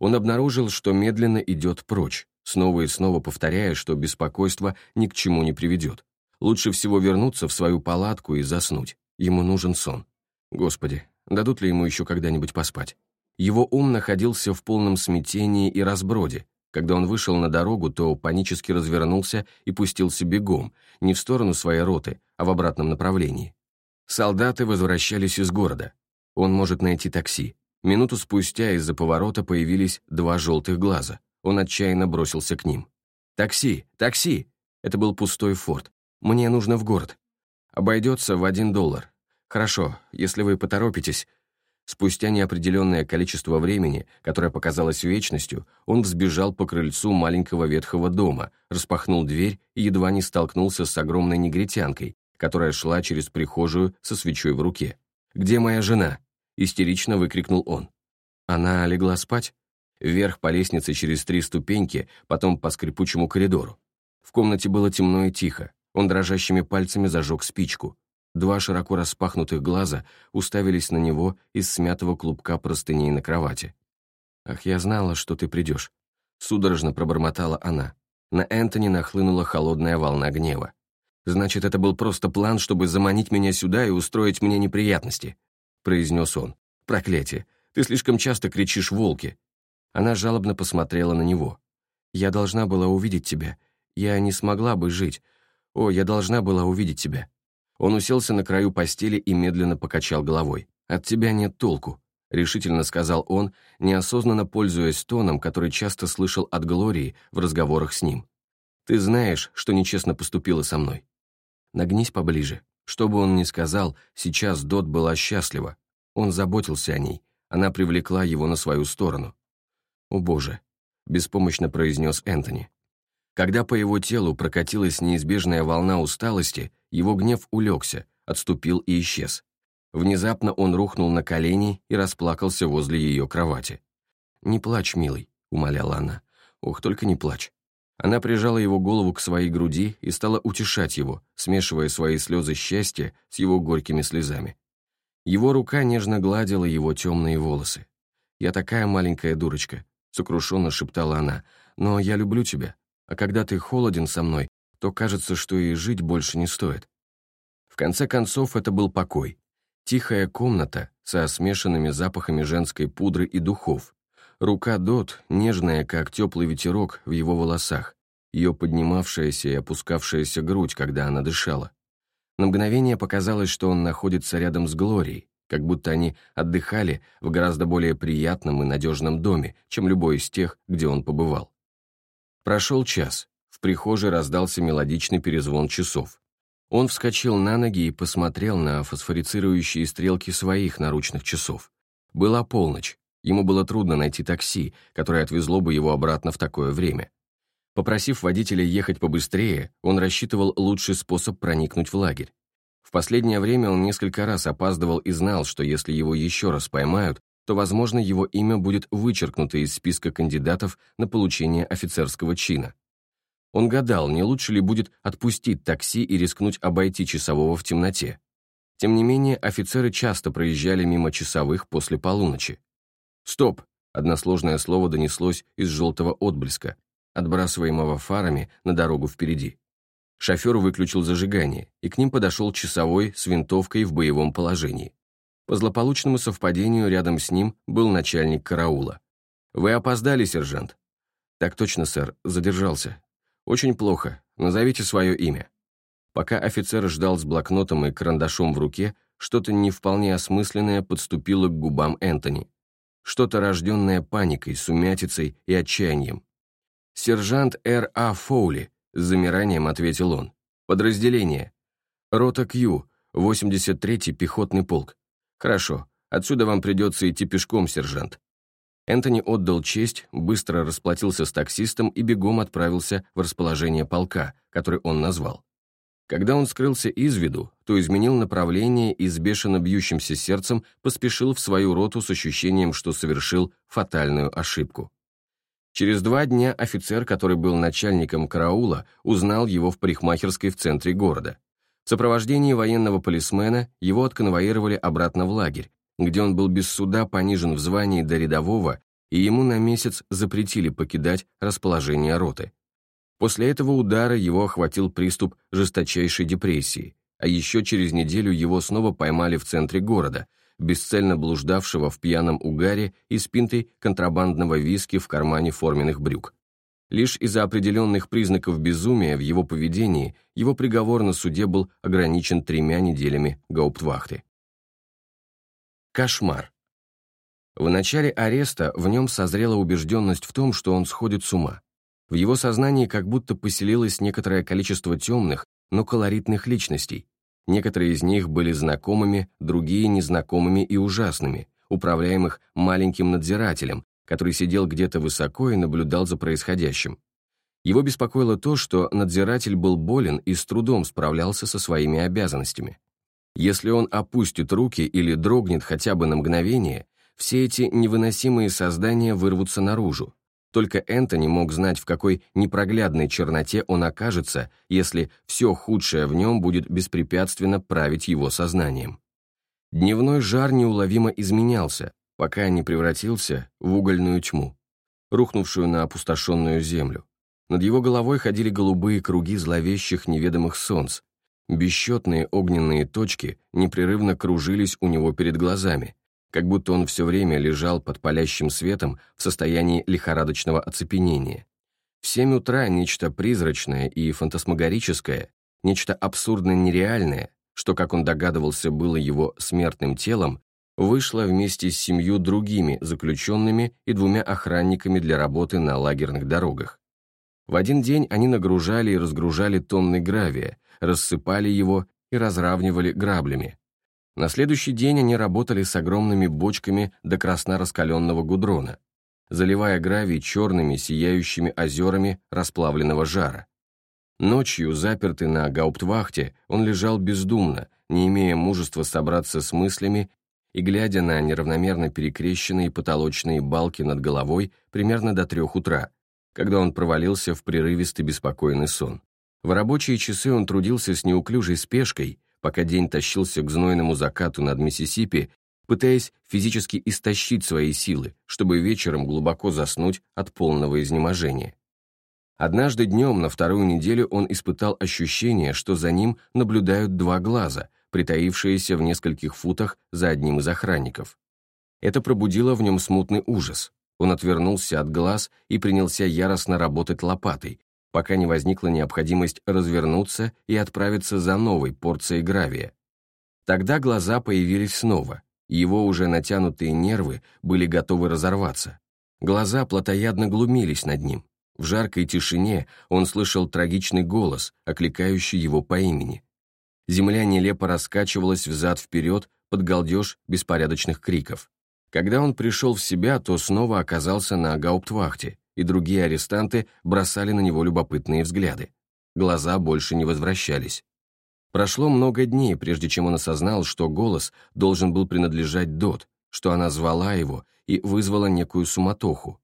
Он обнаружил, что медленно идет прочь, снова и снова повторяя, что беспокойство ни к чему не приведет. Лучше всего вернуться в свою палатку и заснуть. Ему нужен сон. Господи, дадут ли ему еще когда-нибудь поспать? Его ум находился в полном смятении и разброде. Когда он вышел на дорогу, то панически развернулся и пустился бегом, не в сторону своей роты, а в обратном направлении. Солдаты возвращались из города. Он может найти такси. Минуту спустя из-за поворота появились два желтых глаза. Он отчаянно бросился к ним. «Такси! Такси!» Это был пустой форт. «Мне нужно в город. Обойдется в один доллар. Хорошо, если вы поторопитесь». Спустя неопределенное количество времени, которое показалось вечностью, он взбежал по крыльцу маленького ветхого дома, распахнул дверь и едва не столкнулся с огромной негритянкой, которая шла через прихожую со свечой в руке. «Где моя жена?» — истерично выкрикнул он. Она легла спать? вверх по лестнице через три ступеньки, потом по скрипучему коридору. В комнате было темно и тихо. Он дрожащими пальцами зажег спичку. Два широко распахнутых глаза уставились на него из смятого клубка простыней на кровати. «Ах, я знала, что ты придешь», — судорожно пробормотала она. На Энтони нахлынула холодная волна гнева. «Значит, это был просто план, чтобы заманить меня сюда и устроить мне неприятности», — произнес он. «Проклятие! Ты слишком часто кричишь «волки», она жалобно посмотрела на него. «Я должна была увидеть тебя. Я не смогла бы жить. О, я должна была увидеть тебя». Он уселся на краю постели и медленно покачал головой. «От тебя нет толку», — решительно сказал он, неосознанно пользуясь тоном, который часто слышал от Глории в разговорах с ним. «Ты знаешь, что нечестно поступила со мной. Нагнись поближе». Что бы он ни сказал, сейчас Дот была счастлива. Он заботился о ней, она привлекла его на свою сторону. «О боже», — беспомощно произнес Энтони. Когда по его телу прокатилась неизбежная волна усталости, его гнев улегся, отступил и исчез. Внезапно он рухнул на колени и расплакался возле ее кровати. «Не плачь, милый», — умоляла она. «Ох, только не плачь». Она прижала его голову к своей груди и стала утешать его, смешивая свои слезы счастья с его горькими слезами. Его рука нежно гладила его темные волосы. «Я такая маленькая дурочка сокрушенно шептала она, «но я люблю тебя, а когда ты холоден со мной, то кажется, что и жить больше не стоит». В конце концов, это был покой. Тихая комната со смешанными запахами женской пудры и духов. Рука Дот, нежная, как теплый ветерок в его волосах. ее поднимавшаяся и опускавшаяся грудь, когда она дышала. На мгновение показалось, что он находится рядом с Глорией, как будто они отдыхали в гораздо более приятном и надежном доме, чем любой из тех, где он побывал. Прошел час. Прихожей раздался мелодичный перезвон часов. Он вскочил на ноги и посмотрел на фосфорицирующие стрелки своих наручных часов. Была полночь. Ему было трудно найти такси, которое отвезло бы его обратно в такое время. Попросив водителя ехать побыстрее, он рассчитывал лучший способ проникнуть в лагерь. В последнее время он несколько раз опаздывал и знал, что если его еще раз поймают, то, возможно, его имя будет вычеркнуто из списка кандидатов на получение офицерского чина. Он гадал, не лучше ли будет отпустить такси и рискнуть обойти часового в темноте. Тем не менее, офицеры часто проезжали мимо часовых после полуночи. «Стоп!» — односложное слово донеслось из желтого отблеска, отбрасываемого фарами на дорогу впереди. Шофер выключил зажигание, и к ним подошел часовой с винтовкой в боевом положении. По злополучному совпадению рядом с ним был начальник караула. «Вы опоздали, сержант?» «Так точно, сэр, задержался. «Очень плохо. Назовите свое имя». Пока офицер ждал с блокнотом и карандашом в руке, что-то не вполне осмысленное подступило к губам Энтони. Что-то рожденное паникой, сумятицей и отчаянием. «Сержант Р. А. Фоули», — с замиранием ответил он. «Подразделение. Рота Кью, 83-й пехотный полк. Хорошо, отсюда вам придется идти пешком, сержант. Энтони отдал честь, быстро расплатился с таксистом и бегом отправился в расположение полка, который он назвал. Когда он скрылся из виду, то изменил направление и с бешено бьющимся сердцем поспешил в свою роту с ощущением, что совершил фатальную ошибку. Через два дня офицер, который был начальником караула, узнал его в парикмахерской в центре города. В сопровождении военного полисмена его отконвоировали обратно в лагерь, где он был без суда понижен в звании до рядового, и ему на месяц запретили покидать расположение роты. После этого удара его охватил приступ жесточайшей депрессии, а еще через неделю его снова поймали в центре города, бесцельно блуждавшего в пьяном угаре и с пинтой контрабандного виски в кармане форменных брюк. Лишь из-за определенных признаков безумия в его поведении его приговор на суде был ограничен тремя неделями гауптвахты. Кошмар. В начале ареста в нем созрела убежденность в том, что он сходит с ума. В его сознании как будто поселилось некоторое количество темных, но колоритных личностей. Некоторые из них были знакомыми, другие незнакомыми и ужасными, управляемых маленьким надзирателем, который сидел где-то высоко и наблюдал за происходящим. Его беспокоило то, что надзиратель был болен и с трудом справлялся со своими обязанностями. Если он опустит руки или дрогнет хотя бы на мгновение, все эти невыносимые создания вырвутся наружу. Только Энтони мог знать, в какой непроглядной черноте он окажется, если все худшее в нем будет беспрепятственно править его сознанием. Дневной жар неуловимо изменялся, пока не превратился в угольную тьму, рухнувшую на опустошенную землю. Над его головой ходили голубые круги зловещих неведомых солнц, Бесчетные огненные точки непрерывно кружились у него перед глазами, как будто он все время лежал под палящим светом в состоянии лихорадочного оцепенения. В семь утра нечто призрачное и фантасмагорическое, нечто абсурдно нереальное, что, как он догадывался, было его смертным телом, вышло вместе с семью другими заключенными и двумя охранниками для работы на лагерных дорогах. В один день они нагружали и разгружали тонны гравия, рассыпали его и разравнивали граблями. На следующий день они работали с огромными бочками до красно раскаленного гудрона, заливая гравий черными сияющими озерами расплавленного жара. Ночью, запертый на гауптвахте, он лежал бездумно, не имея мужества собраться с мыслями и глядя на неравномерно перекрещенные потолочные балки над головой примерно до трех утра, когда он провалился в прерывистый беспокойный сон. В рабочие часы он трудился с неуклюжей спешкой, пока день тащился к знойному закату над Миссисипи, пытаясь физически истощить свои силы, чтобы вечером глубоко заснуть от полного изнеможения. Однажды днем на вторую неделю он испытал ощущение, что за ним наблюдают два глаза, притаившиеся в нескольких футах за одним из охранников. Это пробудило в нем смутный ужас. Он отвернулся от глаз и принялся яростно работать лопатой, пока не возникла необходимость развернуться и отправиться за новой порцией гравия. Тогда глаза появились снова, его уже натянутые нервы были готовы разорваться. Глаза плотоядно глумились над ним. В жаркой тишине он слышал трагичный голос, окликающий его по имени. Земля нелепо раскачивалась взад-вперед под галдеж беспорядочных криков. Когда он пришел в себя, то снова оказался на гауптвахте, и другие арестанты бросали на него любопытные взгляды. Глаза больше не возвращались. Прошло много дней, прежде чем он осознал, что голос должен был принадлежать Дот, что она звала его и вызвала некую суматоху.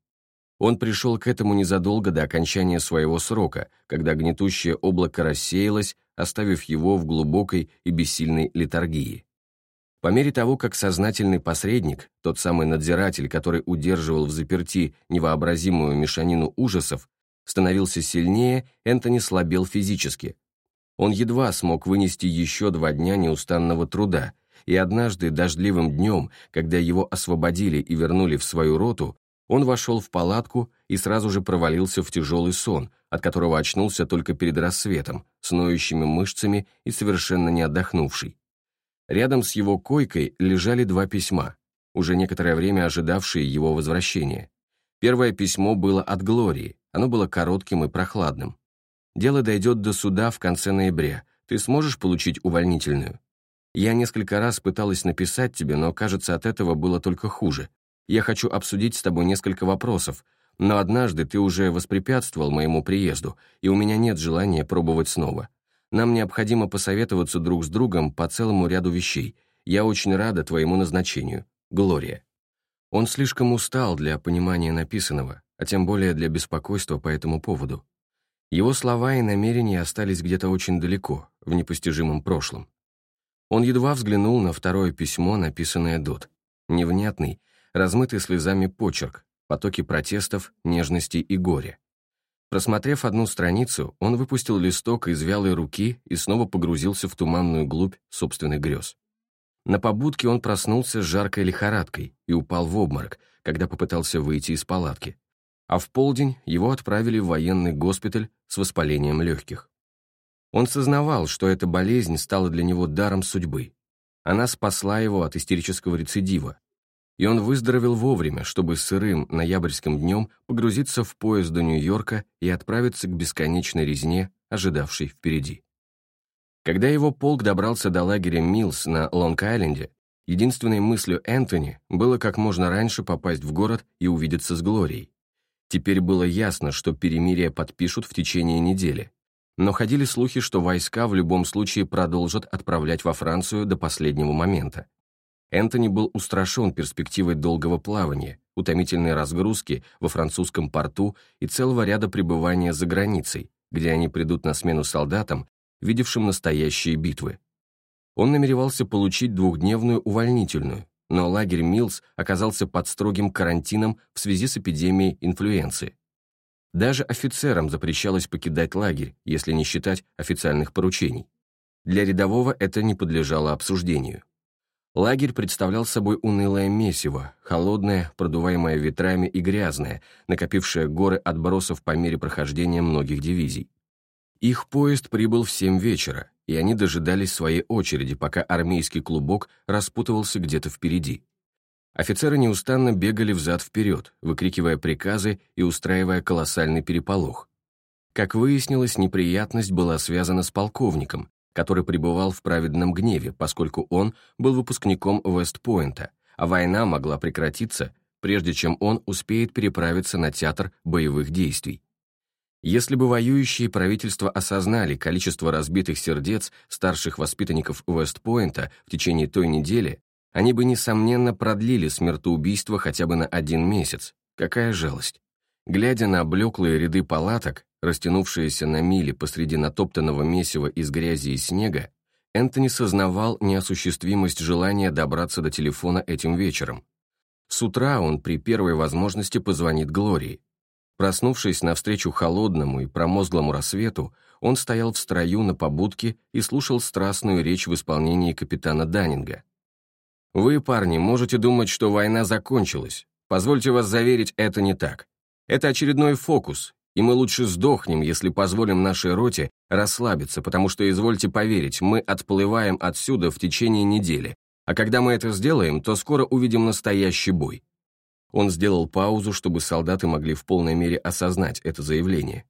Он пришел к этому незадолго до окончания своего срока, когда гнетущее облако рассеялось, оставив его в глубокой и бессильной литургии. По мере того, как сознательный посредник, тот самый надзиратель, который удерживал в заперти невообразимую мешанину ужасов, становился сильнее, Энтони слабел физически. Он едва смог вынести еще два дня неустанного труда, и однажды дождливым днем, когда его освободили и вернули в свою роту, он вошел в палатку и сразу же провалился в тяжелый сон, от которого очнулся только перед рассветом, с ноющими мышцами и совершенно не отдохнувший. Рядом с его койкой лежали два письма, уже некоторое время ожидавшие его возвращения. Первое письмо было от Глории, оно было коротким и прохладным. «Дело дойдет до суда в конце ноября. Ты сможешь получить увольнительную?» «Я несколько раз пыталась написать тебе, но, кажется, от этого было только хуже. Я хочу обсудить с тобой несколько вопросов, но однажды ты уже воспрепятствовал моему приезду, и у меня нет желания пробовать снова. Нам необходимо посоветоваться друг с другом по целому ряду вещей. Я очень рада твоему назначению. Глория». Он слишком устал для понимания написанного, а тем более для беспокойства по этому поводу. Его слова и намерения остались где-то очень далеко, в непостижимом прошлом. Он едва взглянул на второе письмо, написанное Дот. Невнятный, размытый слезами почерк, потоки протестов, нежности и горя. Просмотрев одну страницу, он выпустил листок из вялой руки и снова погрузился в туманную глубь собственных грез. На побудке он проснулся с жаркой лихорадкой и упал в обморок, когда попытался выйти из палатки. А в полдень его отправили в военный госпиталь с воспалением легких. Он сознавал, что эта болезнь стала для него даром судьбы. Она спасла его от истерического рецидива, и он выздоровел вовремя, чтобы сырым ноябрьским днем погрузиться в поезд до Нью-Йорка и отправиться к бесконечной резне, ожидавшей впереди. Когда его полк добрался до лагеря Милс на Лонг-Айленде, единственной мыслью Энтони было как можно раньше попасть в город и увидеться с Глорией. Теперь было ясно, что перемирие подпишут в течение недели, но ходили слухи, что войска в любом случае продолжат отправлять во Францию до последнего момента. Энтони был устрашен перспективой долгого плавания, утомительной разгрузки во французском порту и целого ряда пребывания за границей, где они придут на смену солдатам, видевшим настоящие битвы. Он намеревался получить двухдневную увольнительную, но лагерь Милс оказался под строгим карантином в связи с эпидемией инфлюенции. Даже офицерам запрещалось покидать лагерь, если не считать официальных поручений. Для рядового это не подлежало обсуждению. Лагерь представлял собой унылое месиво, холодное, продуваемое ветрами и грязное, накопившее горы отбросов по мере прохождения многих дивизий. Их поезд прибыл в семь вечера, и они дожидались своей очереди, пока армейский клубок распутывался где-то впереди. Офицеры неустанно бегали взад-вперед, выкрикивая приказы и устраивая колоссальный переполох. Как выяснилось, неприятность была связана с полковником, который пребывал в праведном гневе, поскольку он был выпускником Вестпойнта, а война могла прекратиться, прежде чем он успеет переправиться на театр боевых действий. Если бы воюющие правительства осознали количество разбитых сердец старших воспитанников Вестпойнта в течение той недели, они бы, несомненно, продлили смертоубийство хотя бы на один месяц. Какая жалость. Глядя на блеклые ряды палаток, растянувшиеся на мили посреди натоптанного месива из грязи и снега, Энтони сознавал неосуществимость желания добраться до телефона этим вечером. С утра он при первой возможности позвонит Глории. Проснувшись навстречу холодному и промозглому рассвету, он стоял в строю на побудке и слушал страстную речь в исполнении капитана Даннинга. «Вы, парни, можете думать, что война закончилась. Позвольте вас заверить, это не так. Это очередной фокус, и мы лучше сдохнем, если позволим нашей роте расслабиться, потому что, извольте поверить, мы отплываем отсюда в течение недели, а когда мы это сделаем, то скоро увидим настоящий бой». Он сделал паузу, чтобы солдаты могли в полной мере осознать это заявление.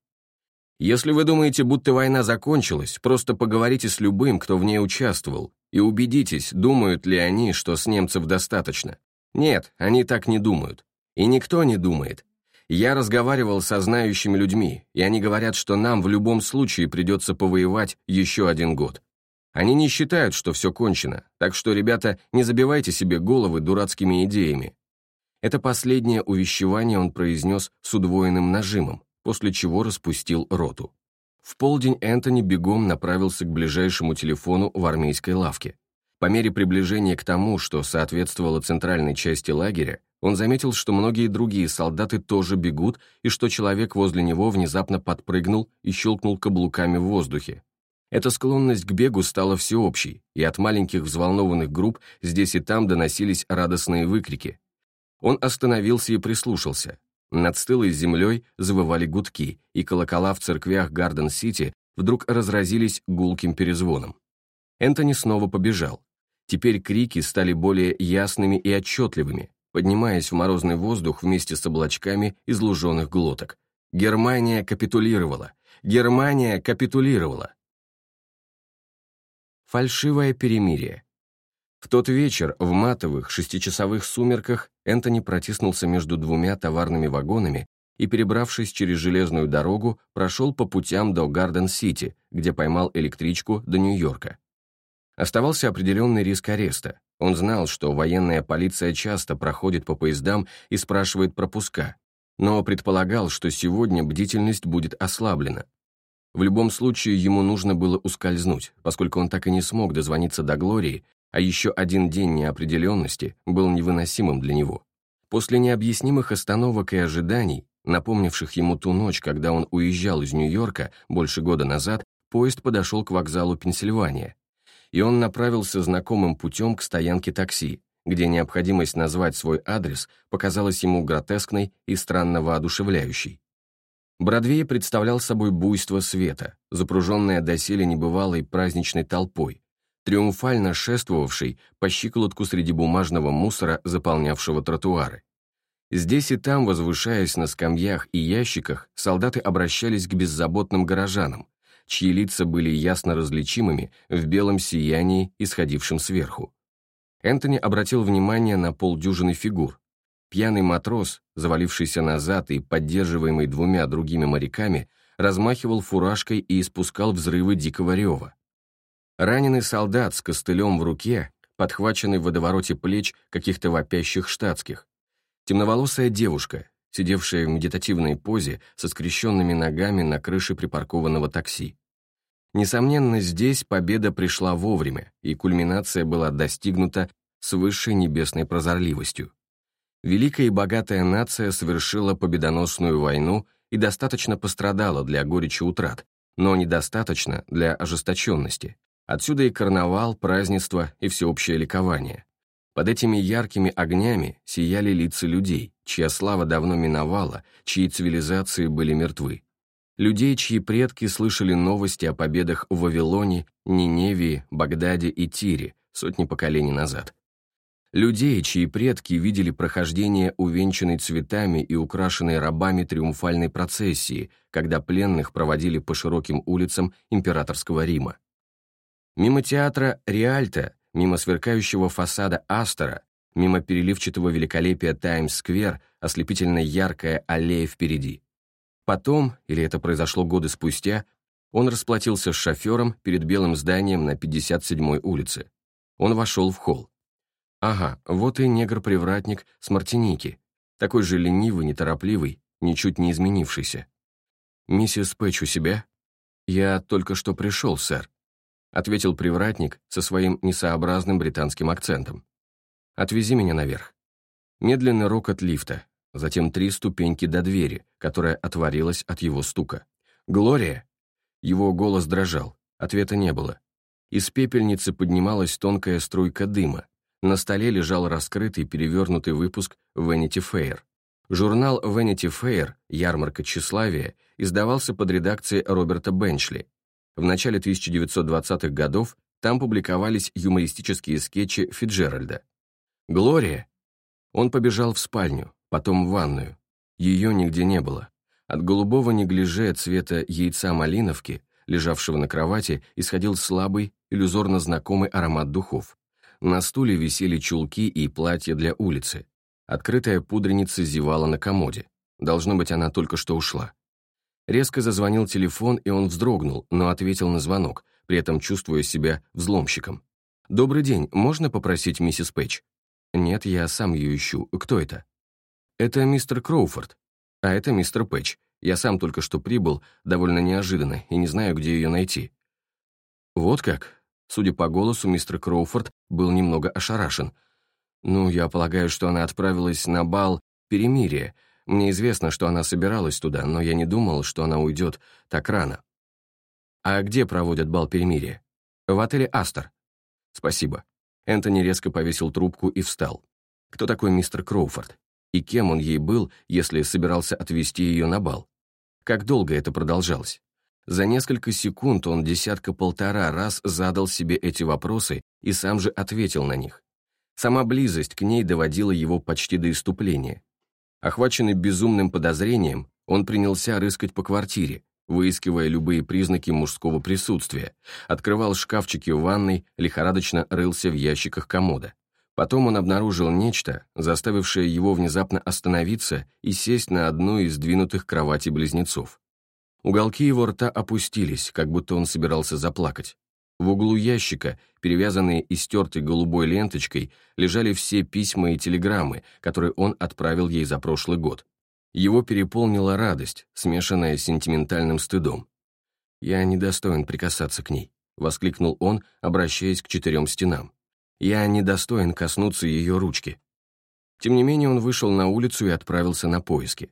«Если вы думаете, будто война закончилась, просто поговорите с любым, кто в ней участвовал, и убедитесь, думают ли они, что с немцев достаточно. Нет, они так не думают. И никто не думает. Я разговаривал со знающими людьми, и они говорят, что нам в любом случае придется повоевать еще один год. Они не считают, что все кончено, так что, ребята, не забивайте себе головы дурацкими идеями. Это последнее увещевание он произнес с удвоенным нажимом, после чего распустил роту. В полдень Энтони бегом направился к ближайшему телефону в армейской лавке. По мере приближения к тому, что соответствовало центральной части лагеря, он заметил, что многие другие солдаты тоже бегут, и что человек возле него внезапно подпрыгнул и щелкнул каблуками в воздухе. Эта склонность к бегу стала всеобщей, и от маленьких взволнованных групп здесь и там доносились радостные выкрики. Он остановился и прислушался. Над стылой землей завывали гудки, и колокола в церквях Гарден-Сити вдруг разразились гулким перезвоном. Энтони снова побежал. Теперь крики стали более ясными и отчетливыми, поднимаясь в морозный воздух вместе с облачками из луженых глоток. Германия капитулировала! Германия капитулировала! Фальшивое перемирие. В тот вечер в матовых шестичасовых сумерках Энтони протиснулся между двумя товарными вагонами и, перебравшись через железную дорогу, прошел по путям до Гарден-Сити, где поймал электричку до Нью-Йорка. Оставался определенный риск ареста, он знал, что военная полиция часто проходит по поездам и спрашивает пропуска, но предполагал, что сегодня бдительность будет ослаблена. В любом случае ему нужно было ускользнуть, поскольку он так и не смог дозвониться до Глории, а еще один день неопределенности был невыносимым для него. После необъяснимых остановок и ожиданий, напомнивших ему ту ночь, когда он уезжал из Нью-Йорка больше года назад, поезд подошел к вокзалу Пенсильвания, и он направился знакомым путем к стоянке такси, где необходимость назвать свой адрес показалась ему гротескной и странно воодушевляющей. Бродвей представлял собой буйство света, запруженное доселе небывалой праздничной толпой, триумфально шествовавшей по щиколотку среди бумажного мусора, заполнявшего тротуары. Здесь и там, возвышаясь на скамьях и ящиках, солдаты обращались к беззаботным горожанам, чьи лица были ясно различимыми в белом сиянии, исходившем сверху. Энтони обратил внимание на полдюжины фигур. Пьяный матрос, завалившийся назад и поддерживаемый двумя другими моряками, размахивал фуражкой и испускал взрывы дикого рева. Раненый солдат с костылем в руке, подхваченный в водовороте плеч каких-то вопящих штатских. Темноволосая девушка, сидевшая в медитативной позе со скрещенными ногами на крыше припаркованного такси. Несомненно, здесь победа пришла вовремя, и кульминация была достигнута с высшей небесной прозорливостью. Великая и богатая нация совершила победоносную войну и достаточно пострадала для горечи утрат, но недостаточно для ожесточенности. Отсюда и карнавал, празднество и всеобщее ликование. Под этими яркими огнями сияли лица людей, чья слава давно миновала, чьи цивилизации были мертвы. Людей, чьи предки слышали новости о победах в Вавилоне, Ниневии, Багдаде и Тире сотни поколений назад. Людей, чьи предки видели прохождение увенчанной цветами и украшенной рабами триумфальной процессии, когда пленных проводили по широким улицам императорского Рима. Мимо театра Риальто мимо сверкающего фасада Астора, мимо переливчатого великолепия Таймс-сквер, ослепительно яркая аллея впереди. Потом, или это произошло годы спустя, он расплатился с шофером перед белым зданием на 57-й улице. Он вошел в холл. Ага, вот и негр-привратник с Мартиники, такой же ленивый, неторопливый, ничуть не изменившийся. «Миссис Пэтч у себя?» «Я только что пришел, сэр», — ответил привратник со своим несообразным британским акцентом. «Отвези меня наверх». Медленный рокот лифта, затем три ступеньки до двери, которая отворилась от его стука. «Глория!» Его голос дрожал, ответа не было. Из пепельницы поднималась тонкая струйка дыма. На столе лежал раскрытый перевернутый выпуск Vanity Fair. Журнал Vanity Fair «Ярмарка тщеславия» издавался под редакцией Роберта Бенчли. В начале 1920-х годов там публиковались юмористические скетчи Фиджеральда. «Глория!» Он побежал в спальню, потом в ванную. Ее нигде не было. От голубого неглиже цвета яйца малиновки, лежавшего на кровати, исходил слабый, иллюзорно знакомый аромат духов. На стуле висели чулки и платья для улицы. Открытая пудреница зевала на комоде. Должно быть, она только что ушла. Резко зазвонил телефон, и он вздрогнул, но ответил на звонок, при этом чувствуя себя взломщиком. «Добрый день, можно попросить миссис Пэтч?» «Нет, я сам ее ищу. Кто это?» «Это мистер Кроуфорд. А это мистер Пэтч. Я сам только что прибыл, довольно неожиданно, и не знаю, где ее найти». «Вот как?» Судя по голосу, мистер Кроуфорд был немного ошарашен – «Ну, я полагаю, что она отправилась на бал перемирия. Мне известно, что она собиралась туда, но я не думал, что она уйдет так рано». «А где проводят бал перемирия?» «В отеле «Астер». «Спасибо». Энтони резко повесил трубку и встал. Кто такой мистер Кроуфорд? И кем он ей был, если собирался отвезти ее на бал? Как долго это продолжалось? За несколько секунд он десятка-полтора раз задал себе эти вопросы и сам же ответил на них. Сама близость к ней доводила его почти до иступления. Охваченный безумным подозрением, он принялся рыскать по квартире, выискивая любые признаки мужского присутствия, открывал шкафчики в ванной, лихорадочно рылся в ящиках комода. Потом он обнаружил нечто, заставившее его внезапно остановиться и сесть на одну из двинутых кроватей близнецов. Уголки его рта опустились, как будто он собирался заплакать. В углу ящика, перевязанные и стертой голубой ленточкой, лежали все письма и телеграммы, которые он отправил ей за прошлый год. Его переполнила радость, смешанная с сентиментальным стыдом. «Я недостоин прикасаться к ней», — воскликнул он, обращаясь к четырем стенам. «Я недостоин коснуться ее ручки». Тем не менее он вышел на улицу и отправился на поиски.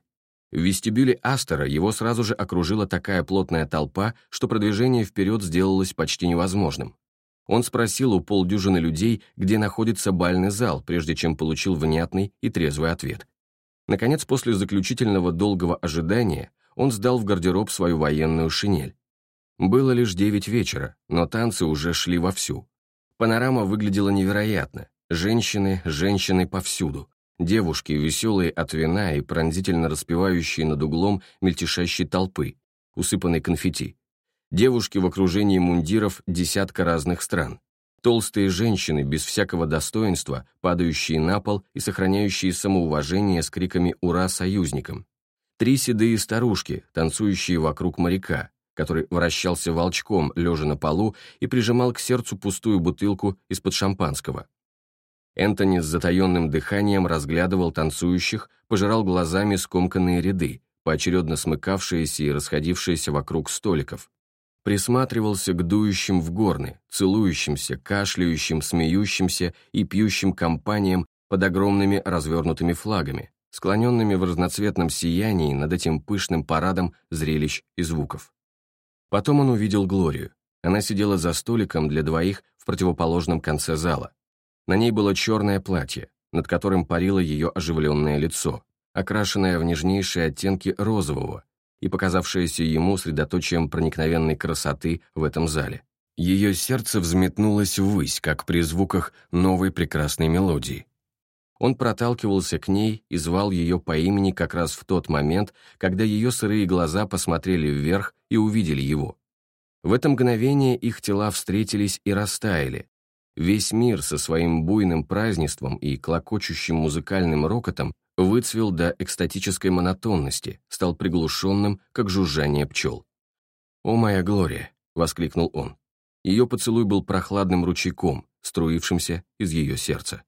В вестибюле Астера его сразу же окружила такая плотная толпа, что продвижение вперед сделалось почти невозможным. Он спросил у полдюжины людей, где находится бальный зал, прежде чем получил внятный и трезвый ответ. Наконец, после заключительного долгого ожидания, он сдал в гардероб свою военную шинель. Было лишь девять вечера, но танцы уже шли вовсю. Панорама выглядела невероятно. Женщины, женщины повсюду. Девушки, веселые от вина и пронзительно распевающие над углом мельтешащей толпы, усыпанной конфетти. Девушки в окружении мундиров десятка разных стран. Толстые женщины, без всякого достоинства, падающие на пол и сохраняющие самоуважение с криками «Ура!» союзникам. Три седые старушки, танцующие вокруг моряка, который вращался волчком, лежа на полу, и прижимал к сердцу пустую бутылку из-под шампанского. Энтони с затаенным дыханием разглядывал танцующих, пожирал глазами скомканные ряды, поочередно смыкавшиеся и расходившиеся вокруг столиков. Присматривался к дующим в горны, целующимся, кашляющим, смеющимся и пьющим компаниям под огромными развернутыми флагами, склоненными в разноцветном сиянии над этим пышным парадом зрелищ и звуков. Потом он увидел Глорию. Она сидела за столиком для двоих в противоположном конце зала. На ней было черное платье, над которым парило ее оживленное лицо, окрашенное в нежнейшие оттенки розового и показавшееся ему средоточием проникновенной красоты в этом зале. Ее сердце взметнулось ввысь, как при звуках новой прекрасной мелодии. Он проталкивался к ней и звал ее по имени как раз в тот момент, когда ее сырые глаза посмотрели вверх и увидели его. В это мгновение их тела встретились и растаяли, Весь мир со своим буйным празднеством и клокочущим музыкальным рокотом выцвел до экстатической монотонности, стал приглушенным, как жужжание пчел. «О, моя Глория!» — воскликнул он. Ее поцелуй был прохладным ручейком, струившимся из ее сердца.